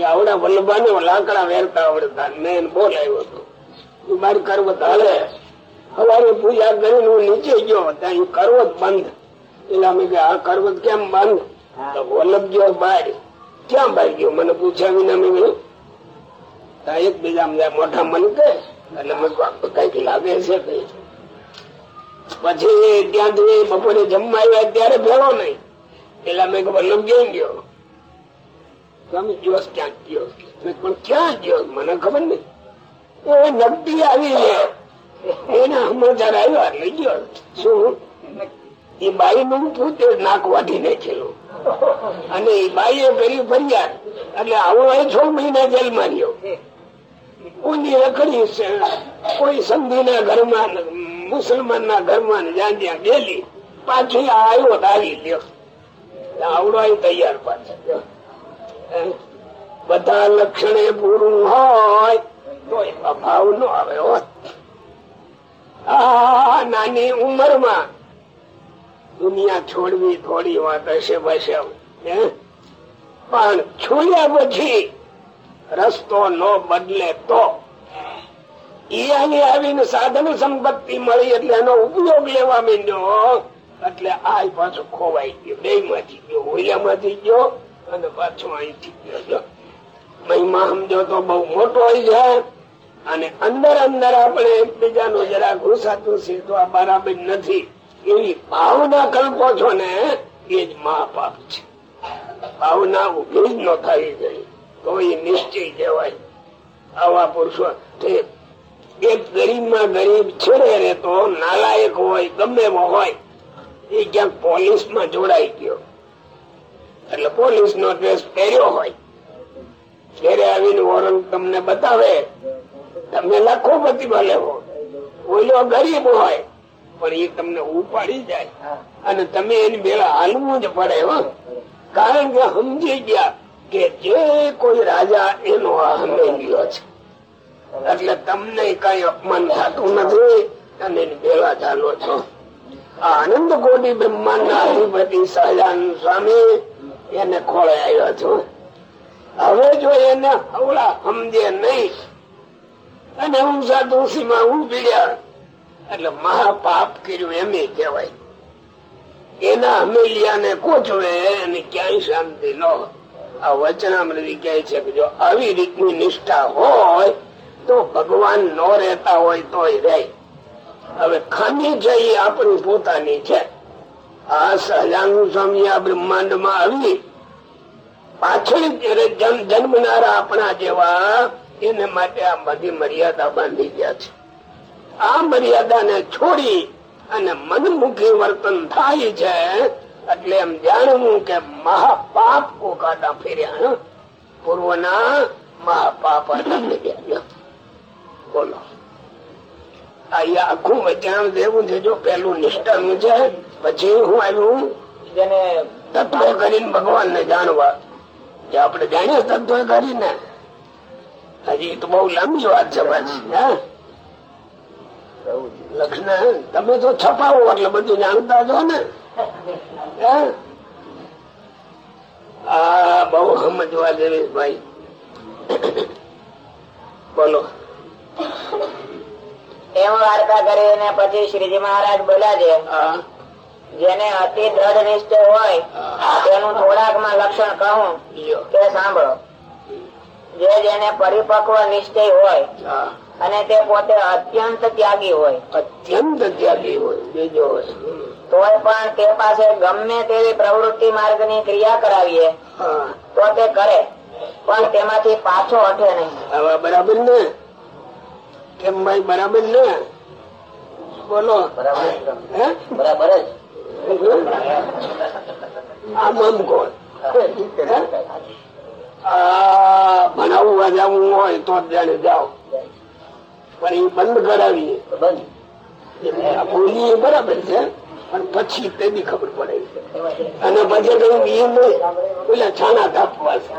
આવડા વલ્લભા ને લાકડા વેરતા આવડતા મેં બોલ આવ્યો હતો. મારી કરવત હાલે. સવારે પૂજા કરીને હું નીચે ગયો. ત્યાં કરવત બંધ. એટલે અમે કે આ કરવત કેમ બંધ? તો વલ્લભ ગયો બહાર. ક્યાં બહાર ગયો? મને પૂછ્યા વિના મેં ત્યાં એક બીજા મોઢા મન કે એટલે મેં કંઈક લાગે છે કઈ પછી ત્યાંથી બપોરે જમવા આવ્યા ત્યારે ભેળો નહીં. એટલે મેં વલ્લભ ક્યાં ગયો? તમે દિવસ ક્યાં ગયો. પણ ક્યાં ગયો? મને ખબર નહીં. એ નકટી આવી. લે એના સમાચાર આવ્યા એટલે ગયો. શું? એ બાઈ નું પોતે નાક વાટી નાખેલું. અને એ બાઈએ કરી ફરિયાદ. એટલે આવો છ મહિના જેલમાં માર્યો ઊંધી રખડી કોઈ સંધી ના ઘરમાં મુસલમાન ના ઘરમાં જ્યાં જ્યાં ગયેલી, પાછી આવ્યો આવી લ્યો આવડો આવી તૈયાર પાછો. બધા લક્ષણે પૂરું હોય તો અભાવ નો આવે નાની ઉંમરમાં દુનિયા છોડવી થોડી વાત હશે બસ પણ છોડ્યા પછી રસ્તો નો બદલે તો આવીને સાધન સંપત્તિ મળી એટલે એનો ઉપયોગ લેવા માંડ્યો એટલે આ પાછું ખોવાઈ ગયો બે માંથી ગયો ઓલિયામાંથી ગયો. અને પાછો અહીંથી મહિમા સમજો તો બહુ મોટો હોય છે અને અંદર અંદર આપણે એકબીજાનો જરા ઘુસાતું છે તો આ બરાબર નથી. એવી ભાવના કલ્પો છો ને, એ જ મહાપાપ છે. ભાવના ઊભી જ ન થવી જોઈએ તો એ નિશ્ચય કહેવાય. આવા પુરુષો એક ગરીબમાં ગરીબ છેડે રે તો નાલાયક હોય, ગમે હોય, એ ક્યાંક પોલીસમાં જોડાઈ ગયો. એટલે પોલીસ નો ડ્રેસ પહેર્યો હોય. ઘેરે આવીને વોરંટ તમને બતાવે તમે લાખોપતિ ભલે હો ઓલો ગરીબ હોય, પણ એ તમને ઉપાડી જાય. અને તમે એની ભેળા હાલવું જ પડે કારણ કે સમજી ગયા કે જે કોઈ રાજા એનો હમેલ્યો છે. એટલે તમને કઈ અપમાન થતું નથી અને એની ભેળા ચાલો છો. આ આનંદ કોટી બ્રહ્માંડ અધિપતિ સહજાન સ્વામી એને ખોળે આવ્યો છું. હવે જો એને હવળા સમજે નહીં, અને હું ઊંચા માં ઉભીડ્યા એટલે મહાપાપ કર્યું એમ કહેવાય. એના હમેલિયાને કોચવે અને ક્યાંય શાંતિ ન આ વચનામૃતિ કહે છે કે જો આવી રીતની નિષ્ઠા હોય, તો ભગવાન ન રહેતા હોય તોય રહે. હવે ખામી છે એ આપણી પોતાની છે. આ સહજાનુ સ્વામી આ બ્રહ્માંડમાં આવી. પાછળ જન્મનારા આપણા જેવા, એને માટે આ બધી મર્યાદા બાંધી ગયા છે. આ મર્યાદાને છોડી અને મનમુખી વર્તન થાય છે, એટલે એમ જાણવું કે મહાપાપ કોકાડા ફેર્યા? પૂર્વના મહાપાપ બોલો. અહીંયા આખું વચાણ દેવું છે, જો પેલું નિષ્ઠાનું છે પછી હું આવ્યું જેને તત્વ કરીને ભગવાન ને જાણવા. જે આપણે જાણીએ તત્વ કરીને. હજી તો બહુ લાંબી વાત છે પાછી? લક્ષ્મણ તમે તો છપાવો એટલે બધું જાણતા છો ને? આ બહુ સમજવા જેવી ભાઈ. બોલો. એમ વાર્તા કરીને પછી શ્રીજી મહારાજ બોલ્યા છે જેને અતિ દ્રઢ નિશ્ચય હોય તેનું થોડાકમાં લક્ષણ કહું. તે સાંભળો. જે જેને પરિપક્વ નિશ્ચય હોય અને તે પોતે અત્યંત ત્યાગી હોય. અત્યંત ત્યાગી હોય બીજો તોય પણ તે પાસે ગમે તેવી પ્રવૃત્તિ માર્ગની ક્રિયા કરાવીએ હા. તો તે કરે પણ તેમાંથી પાછો હટે નહીં. બરાબર ને? કેમ ભાઈ બરાબર ને? બોલો. બરાબર બરાબર જ. આમ કોણ ભણાવવા જવું હોય તો જાણે જાઓ પણ એ બંધ કરાવીએ બોલીએ બરાબર છે પણ પછી તેની ખબર પડે અને પછી કઈ એ નહીં પેલા છાણા કાપવા છે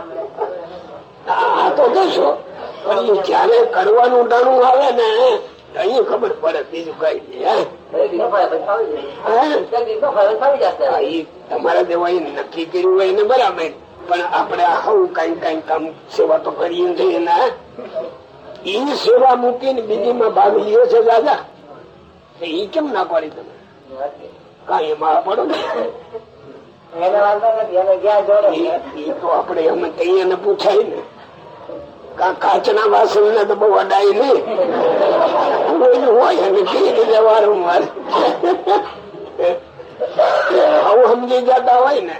આ તો કહેશો, પણ જયારે કરવાનું ટાણું આવે ને અહીં ખબર પડે બીજું કઈ તમારા જેવા નક્કી કર્યું હોય ને બરાબર પણ આપણે આવું કઈ કઈ કામ સેવા તો કરીએ છીએ ને ઈ સેવા મૂકીને બીજી માં ભાગ લ્યો છે દાદા. ઈ કેમ ના પાડી તમે? કઈ એમાં પડો ને? આપણે એમ ને પૂછાય ને. કાચના વાસણ ને તો બહુ અડાય નહીં હોય અને રીતે વારંવાર આવું સમજી જતા હોય ને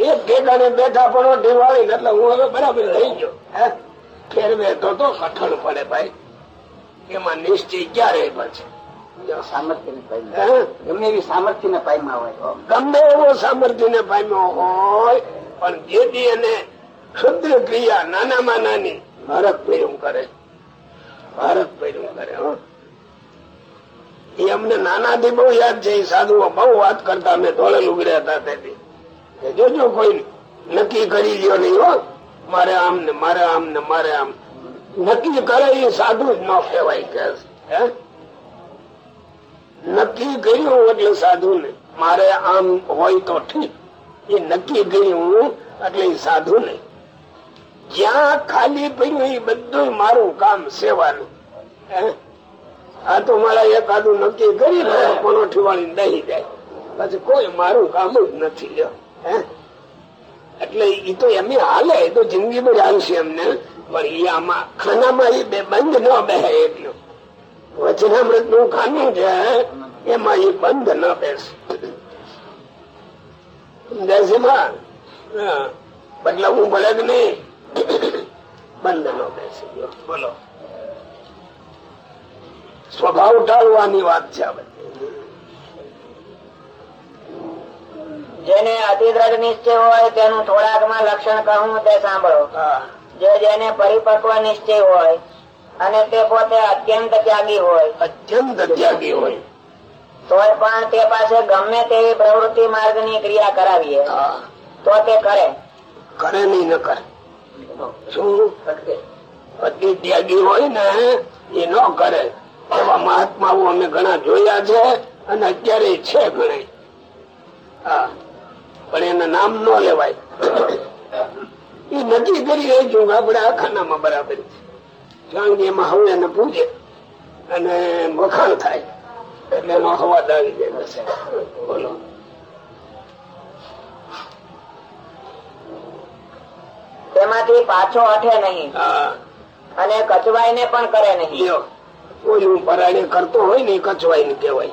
એક ઠેકાણે બેઠા પણ ઢેવાળી એટલે હું હવે બરાબર થઈ ગયો. હે? ફેરવે તો તો કઠણ પડે ભાઈ. એમાં નિશ્ચય ક્યારે પછી? ગમે એવી સામર્થ્ય ને પામ્યા હોય ગમે એવો સામર્થ્ય ને પામ્યો હોય પણ જેથી એને ક્ષુદ્ર ક્રિયા નાનામાં નાની ભારત પેરું કરે. ભારત પેરું કરે એ અમને નાનાથી બહુ યાદ છે, એ સાધુઓ બહુ વાત કરતા, અમે ધોળે લુગડ્યા હતા તેથી જોજો કોઈ નક્કી કરી લ્યો નહીં, હો. મારે આમ ને મારે આમ ને મારે આમ. નક્કી કરે એ સાધુ જ ન કહેવાય કે નક્કી કર્યું એટલે સાધુ ને મારે આમ હોય તો ઠીક. એ નક્કી કર્યું એટલે સાધુ ને જ્યાં ખાલી પડ્યું એ બધું મારું કામ સેવાનું. હે? આ તો મારા એકાદું નક્કી કરી કોનો ઠીવાળી દહી જાય. પછી કોઈ મારું કામ જ નથી લ્યો. હે? એટલે એ તો એમ હાલે એ તો જિંદગી ભર હાલશે એમને. પણ એ આમાં ખાનામાં એ બે બંધ ન બેસે એટલું. વચનામૃતનું ખાનું છે એમાં એ બંધ ન બેસે. સમજાય હા. બદલાવું પડે કે નહીં? બંધ નો બેસી ગયો બોલો. સ્વભાવ ટાળવાની વાત છે આ જેને અતિ દ્રઢ નિશ્ચય હોય તેનું થોડાકમાં લક્ષણ કહું તે સાંભળો. જે જેને પરિપક્વ નિશ્ચય હોય અને તે પોતે અત્યંત ત્યાગી હોય. અત્યંત ત્યાગી હોય. તોય પણ તે પાસે ગમે તેવી પ્રવૃત્તિ માર્ગની ક્રિયા કરાવીએ. તો તે કરે. કરે નહીં ન કરે. અત્યારે છે ઘણા. હા. પણ એના નામ ન લેવાય. એ નથી કરી રહી છું આપડે આખાનામાં બરાબર છે. એમાં હવે એને પૂછે અને વખાણ થાય. એટલે એનો હવાદ આવી જાય બોલો. તેમાંથી પાછો હઠે નહીં. અને અને કચવાઈને પણ કરે નહીં. કોઈ હું પરાણે કરતો હોય ને એ કચવાઈ ને કહેવાય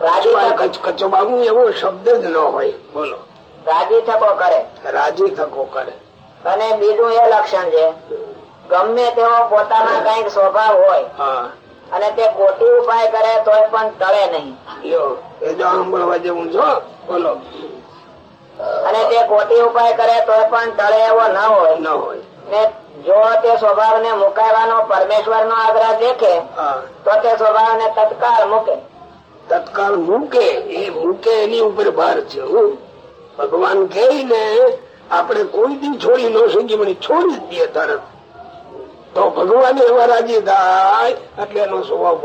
કચવાય કચવાવું એવો શબ્દ જ ન હોય. બોલો. રાજી થકો કરે. રાજી થકો કરે. અને બીજું એ લક્ષણ છે ગમે તેવો પોતાના કંઈક સ્વભાવ હોય હા. અને તે ખોટી ઉપાય કરે તોય પણ ટળે નહીં. એ જો સાંભળવા જેવું છો બોલો. અને તે ખોટી ઉપાય કરે તો પણ ટળે એવો ન હોય. ન હોય. ને જો તે સ્વભાવ ને મુકાવવાનો પરમેશ્વર નો આગ્રહ દેખે તો તે સ્વભાવ ને તત્કાળ મૂકે. તત્કાળ મૂકે એ મૂકે એની ઉપર ભાર છે હું. ભગવાન કે ને આપણે કોઈ દી છોડી ન શકીએ પણ છોડી જ દે તરત તો ભગવાન એવા રાજી થાય એટલે એનો સ્વભાવ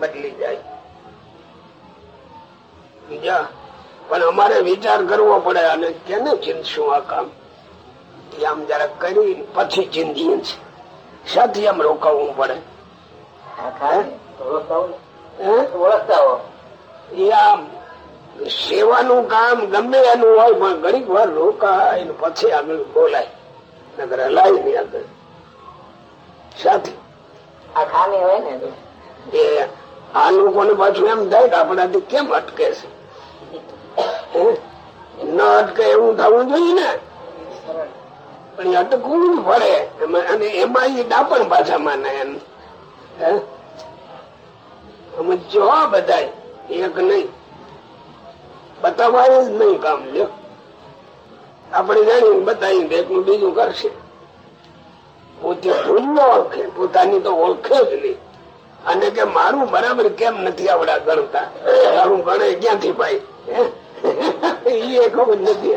બદલી જાય. બીજા પણ અમારે વિચાર કરવો પડે અને કેને ચિંતશું આ કામ? આમ જરા કરી પછી ચિંતીએ છે સાથે આમ રોકાવવું પડે. સેવાનું કામ ગમે એનું હોય પણ ઘડીક વાર રોકાય પછી આગળ બોલાય. નગર હલાય નહીં આગળ. સાથે આ હોય ને? એ આ લોકોને પાછું એમ થાય કે આપણાથી કેમ અટકે છે? હે? ન અટકે એવું થવું જોઈએ ને. પણ અટકવું જ અને એમાં એ ડાપણ પાછા માને એમ. હે? જો બધા એક નહીં. બતાવાય જ નહીં કામ લ્યો આપણે જાણીએ બતાવી એકનું બીજું કરશે. પોતે ભૂલ ન ઓળખે, પોતાની તો ઓળખે જ નહીં. અને કે મારું બરાબર કેમ નથી આવડા ગણતા? તારું ગણે ક્યાંથી ભાઈ? એ ખબર નથી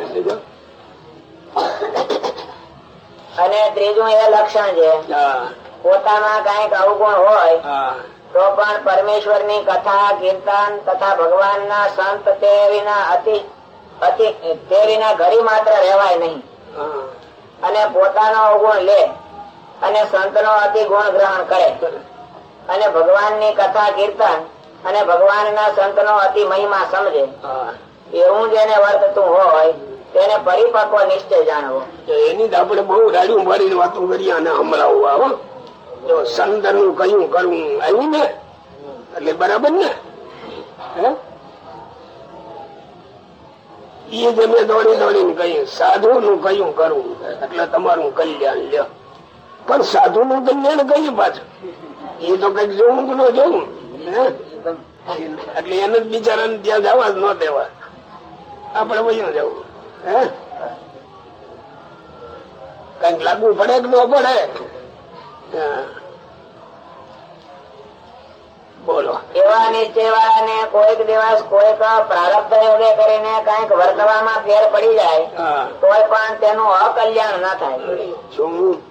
અને ત્રીજું એ લક્ષણ છે. પોતામાં કંઈક અવગુણ હોય તો પણ પરમેશ્વરની કથા કીર્તન તથા ભગવાન ના સંત તે વિના અતિ અતિ તે વિના ઘડી માત્ર રહેવાય નહીં. અને પોતાનો અવગુણ લે અને સંત નો અતિ ગુણ ગ્રહણ કરે. અને ભગવાનની કથા કીર્તન અને ભગવાન ના સંત નો અતિ મહિમા સમજે. એવું જેને વર્તતું હોય, તેને પરિપક્વ નિશ્ચય જાણવો. તો એની જ આપણે બહુ રાડ્યું મારીને વાતો કરી અને હમણાં હો જો સંદરનું કયું કરવું આવ્યું ને? એટલે બરાબર ને? એ જે મેં દોડી દોડીને કહીએ સાધુ નું કયું કરવું? એટલે તમારું કલ્યાણ લ્યો. પણ સાધુ નું કલ્યાણ કયું પાછું? એ તો કંઈક જોવું કે ન જોવું? એટલે એને જ બિચારાને ત્યાં જવા જ ન દેવા. આપડે વહી જવું હે? કંઈક લાગુ પડે કે ન પડે? બોલો. એવા નિશ્ચયવાળાને કોઈક દિવસ કોઈક પ્રારબ્ધ યોગે કરીને કંઈક વર્તવામાં ફેર પડી જાય કોઈ પણ તેનું અકલ્યાણ ના થાય. શું?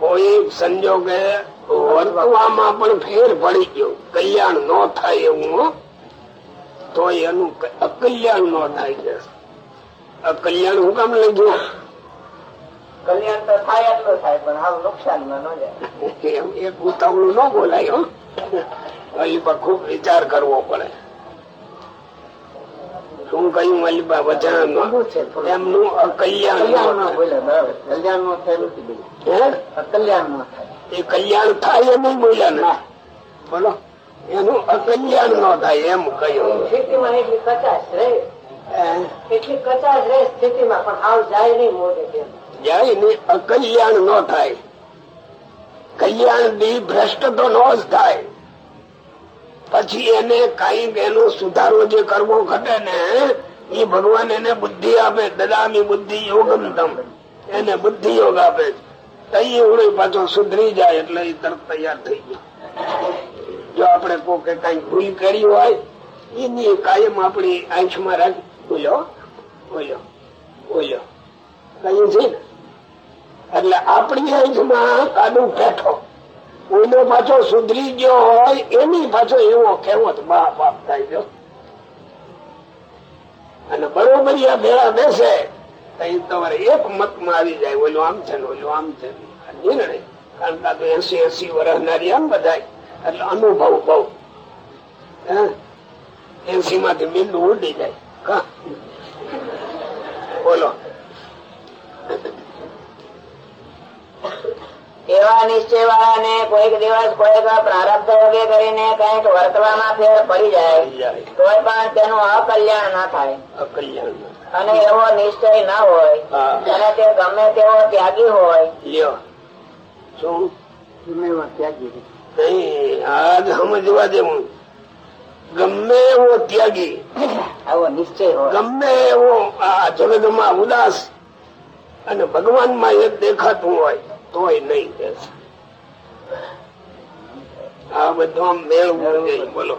કોઈ સંજોગે વર્તવામાં પણ ફેર પડી ગયો. કલ્યાણ ન થાય એવું હો, તો એનું અકલ્યાણ નો થાય છે. અકલ્યાણ હું કામ લઈ ગયો? કલ્યાણ તો થાય એટલું થાય પણ આવું નુકસાનમાં ન જાય. એમ એક ઉતાવળું ન બોલાય અલીબા ખૂબ વિચાર કરવો પડે. શું કહ્યું અલીબા વચન એમનું અકલ્યાણ કલ્યાણ નો થાય. નથી બોલ્યા અકલ્યાણ નો થાય. એ કલ્યાણ થાય ય બોલ્યા ને. બોલો. એનું અકલ્યાણ ન થાય એમ કહ્યું. સ્થિતિમાં એટલી કચાશ રહે એટલી કચાશ રહે સ્થિતિમાં પણ હાવ જાય નહીં મોઢે જાય ને અકલ્યાણ ન થાય. કલ્યાણ દી ભ્રષ્ટ તો ન જ થાય. પછી એને કંઈક એનો સુધારો જે કરવો ઘટે ને એ ભગવાન એને બુદ્ધિ આપે દદામી બુદ્ધિ યોગમ એને બુદ્ધિ યોગ આપે. તઈ ઉડે પાછો સુધરી જાય એટલે એ તરત તૈયાર થઈ ગયો. જો આપણે કોઈ કઈ ભૂલ કરી હોય, એની કાયમ આપણી આંખમાં રાખી. બોલ્યો બોલ્યો બોલ્યો કયું છે? એટલે આપણી આંખમાં કાદુ બેઠો કોઈનો પાછો સુધરી ગયો હોય, એની પાછો એવો કેવો બા બાપ થાય ગયો. અને બરોબર ભેળા બેસે તમારે એક મતમાં આવી જાય. ઓલું આમ છે ઓલું આમ છે નિર્ણય. કારણ તો એસી એસી વર્ષ ના આમ બધા એટલે અનુભવ બહુ. એસી માંથી બિંદુ ઉડી જાય. બોલો. એવા નિશ્ચય વાળાને કોઈક દિવસ કોઈક પ્રારબ્ધ યોગે કરીને કંઈક વર્તવામાં ફેર પડી જાય. કોઈ પણ તેનું અકલ્યાણ ના થાય. અકલ્યાણ અને એવો નિશ્ચય ના હોય. અને તે ગમે તેવો ત્યાગી હોય. લ્યો. શું? ત્યાગી નહીં આજ સમજવા જેવું ગમે એવો ત્યાગી આવો નિશ્ચય ગમે એવો આ જગતમાં ઉદાસ અને ભગવાનમાં એક દેખાતું હોય તોય નહીં કે આ બધું મેળવું બોલો.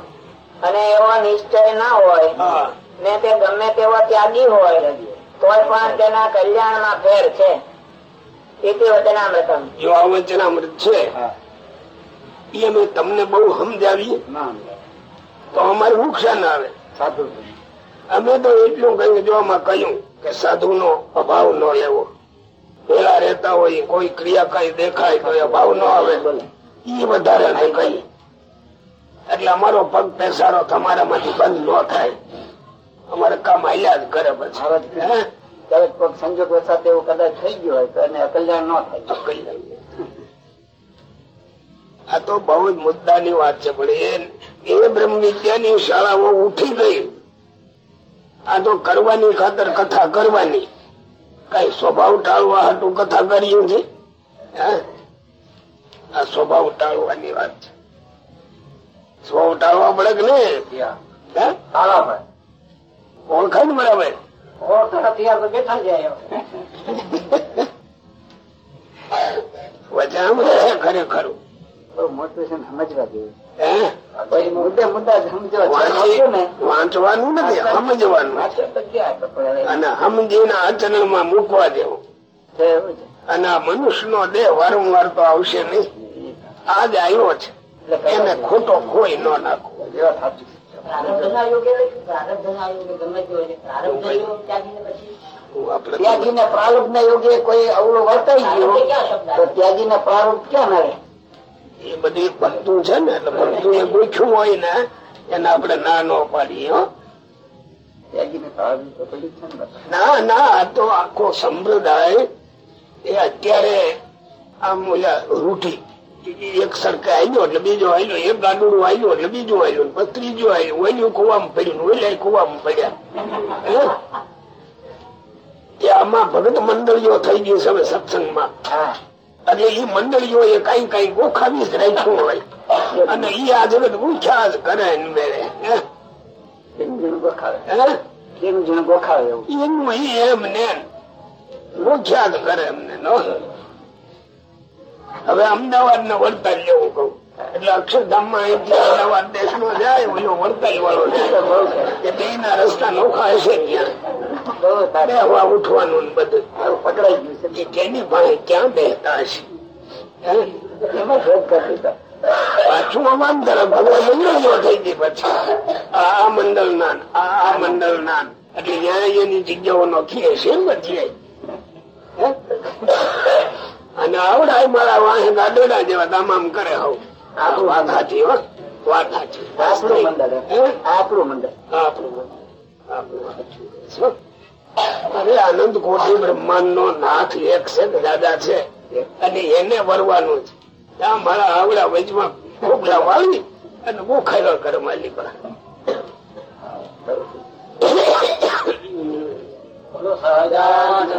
અને એવો નિશ્ચય ના હોય ને તે ગમે તેવો ત્યાગી હોય તોય પણ તેના કલ્યાણમાં ફેર છે. ઇતિ વચનામૃતમ. જો આ વચનામૃત છે. એ અમે તમને બહુ સમજાવીએ. તો અમારે નુકસાન આવે. સાધુ અમે તો એટલું કહ્યું જો આમાં કહ્યું કે સાધુ નો અભાવ ન લેવો. પેલા રહેતા હોય કોઈ ક્રિયા કઈ દેખાય તો અભાવ ન આવે. એ વધારે નહીં કહીએ. એટલે અમારો પગ પેસારો તમારામાંથી બંધ ન થાય. અમારે કામ આલ્યા જ કરે પછી. કોઈક સંજોગ વસાત એવું કદાચ થઈ ગયું હોય તો એને અકલ્યાણ ન થાય. દઈએ. આ તો બહુ જ મુદ્દાની વાત છે પણ એ બ્રહ્મ વિદ્યાની શાળાઓ ઉઠી ગઈ. આ તો કરવાની ખાતર કથા કરવાની. કઈ સ્વભાવ ટાળવા હાટું કથા કરી છે? હે? આ સ્વભાવ ટાળવાની વાત છે. સ્વભાવ ટાળવા પડે કે પર ઓળખાય ને બરાબર ખરેખર. બહુ મોટું છે ને સમજવા જોઈએ મુદ્દા મુદ્દા ને. વાંચવાનું નથી સમજવાનું. અને સમજીને આચરણમાં મૂકવા દેવું. અને આ મનુષ્ય નો દેહ વારંવાર તો આવશે નહીં. આજ આવ્યો છે. એને ખોટો કોઈ ન નાખો. ત્યાગી ને પ્રારૂપ ના યોગે કોઈ અવળું વર્તાઈ ગયું તો ત્યાગી ને પ્રારૂપ ક્યાં મળે એ બધી ભક્તું છે ને, એટલે ભક્તું એ ગોખ્યું હોય ને, એને આપડે ના ન પાડીએ ને ને તો આખો સંપ્રદાય, એ અત્યારે આમ રૂઢી. એક સરખે આવ્યો એટલે બીજો આવ્યો એક ગાડું આવ્યો એટલે બીજું આવ્યો પછી ત્રીજો આવ્યો ઓલું કુવામાં પડ્યું ઓલા કુવામાં પડ્યા? એ આમાં ભગત મંડળીઓ થઈ ગઈ છે હવે સત્સંગમાં. એટલે એ મંડળીઓ એ કઈ કઈ ગોખાવી જ રાખ્યું હોય. અને એ આ જગત જ કરે મેળે. ગોખ્યા જ કરે નો? હવે અમદાવાદ ને વડતાલ લેવું કઉ એટલે અક્ષરધામમાં અમદાવાદ દેશ નો જાય, ઓલો વડતાલ વાળો કે બે ના રસ્તા નોખા હશે ત્યાં. સારું ઉઠવાનું બધું. પકડાઈ ગયું છે કેની પાસે ક્યાં બેહતા હશે? પાછું અમાન તરફ ભગવાન મંડળમાં થઈ ગઈ પછી. આ મંડળ નાન આ મંડળ નાન એટલે ત્યાં એની જગ્યાઓ નોખી હશે એમ બધી અને આવડાય મારા વાહે ગાડોડા જેવા તમામ કરે હવ. આ વાત સાચી હો. વાત સાચી. આપણું મંડળ આપણું મંડળ. આપણું મંડળ. આપણું સાચું. અરે આનંદ કોટી બ્રહ્માંડ નો નાથ એક છે દાદા છે. અને એને વરવાનું છે. ત્યાં મારા આવડા વચમાં ખોખલા વાળી અને ગોખાયલો કરે માલી પર બોલો સહજાનંદ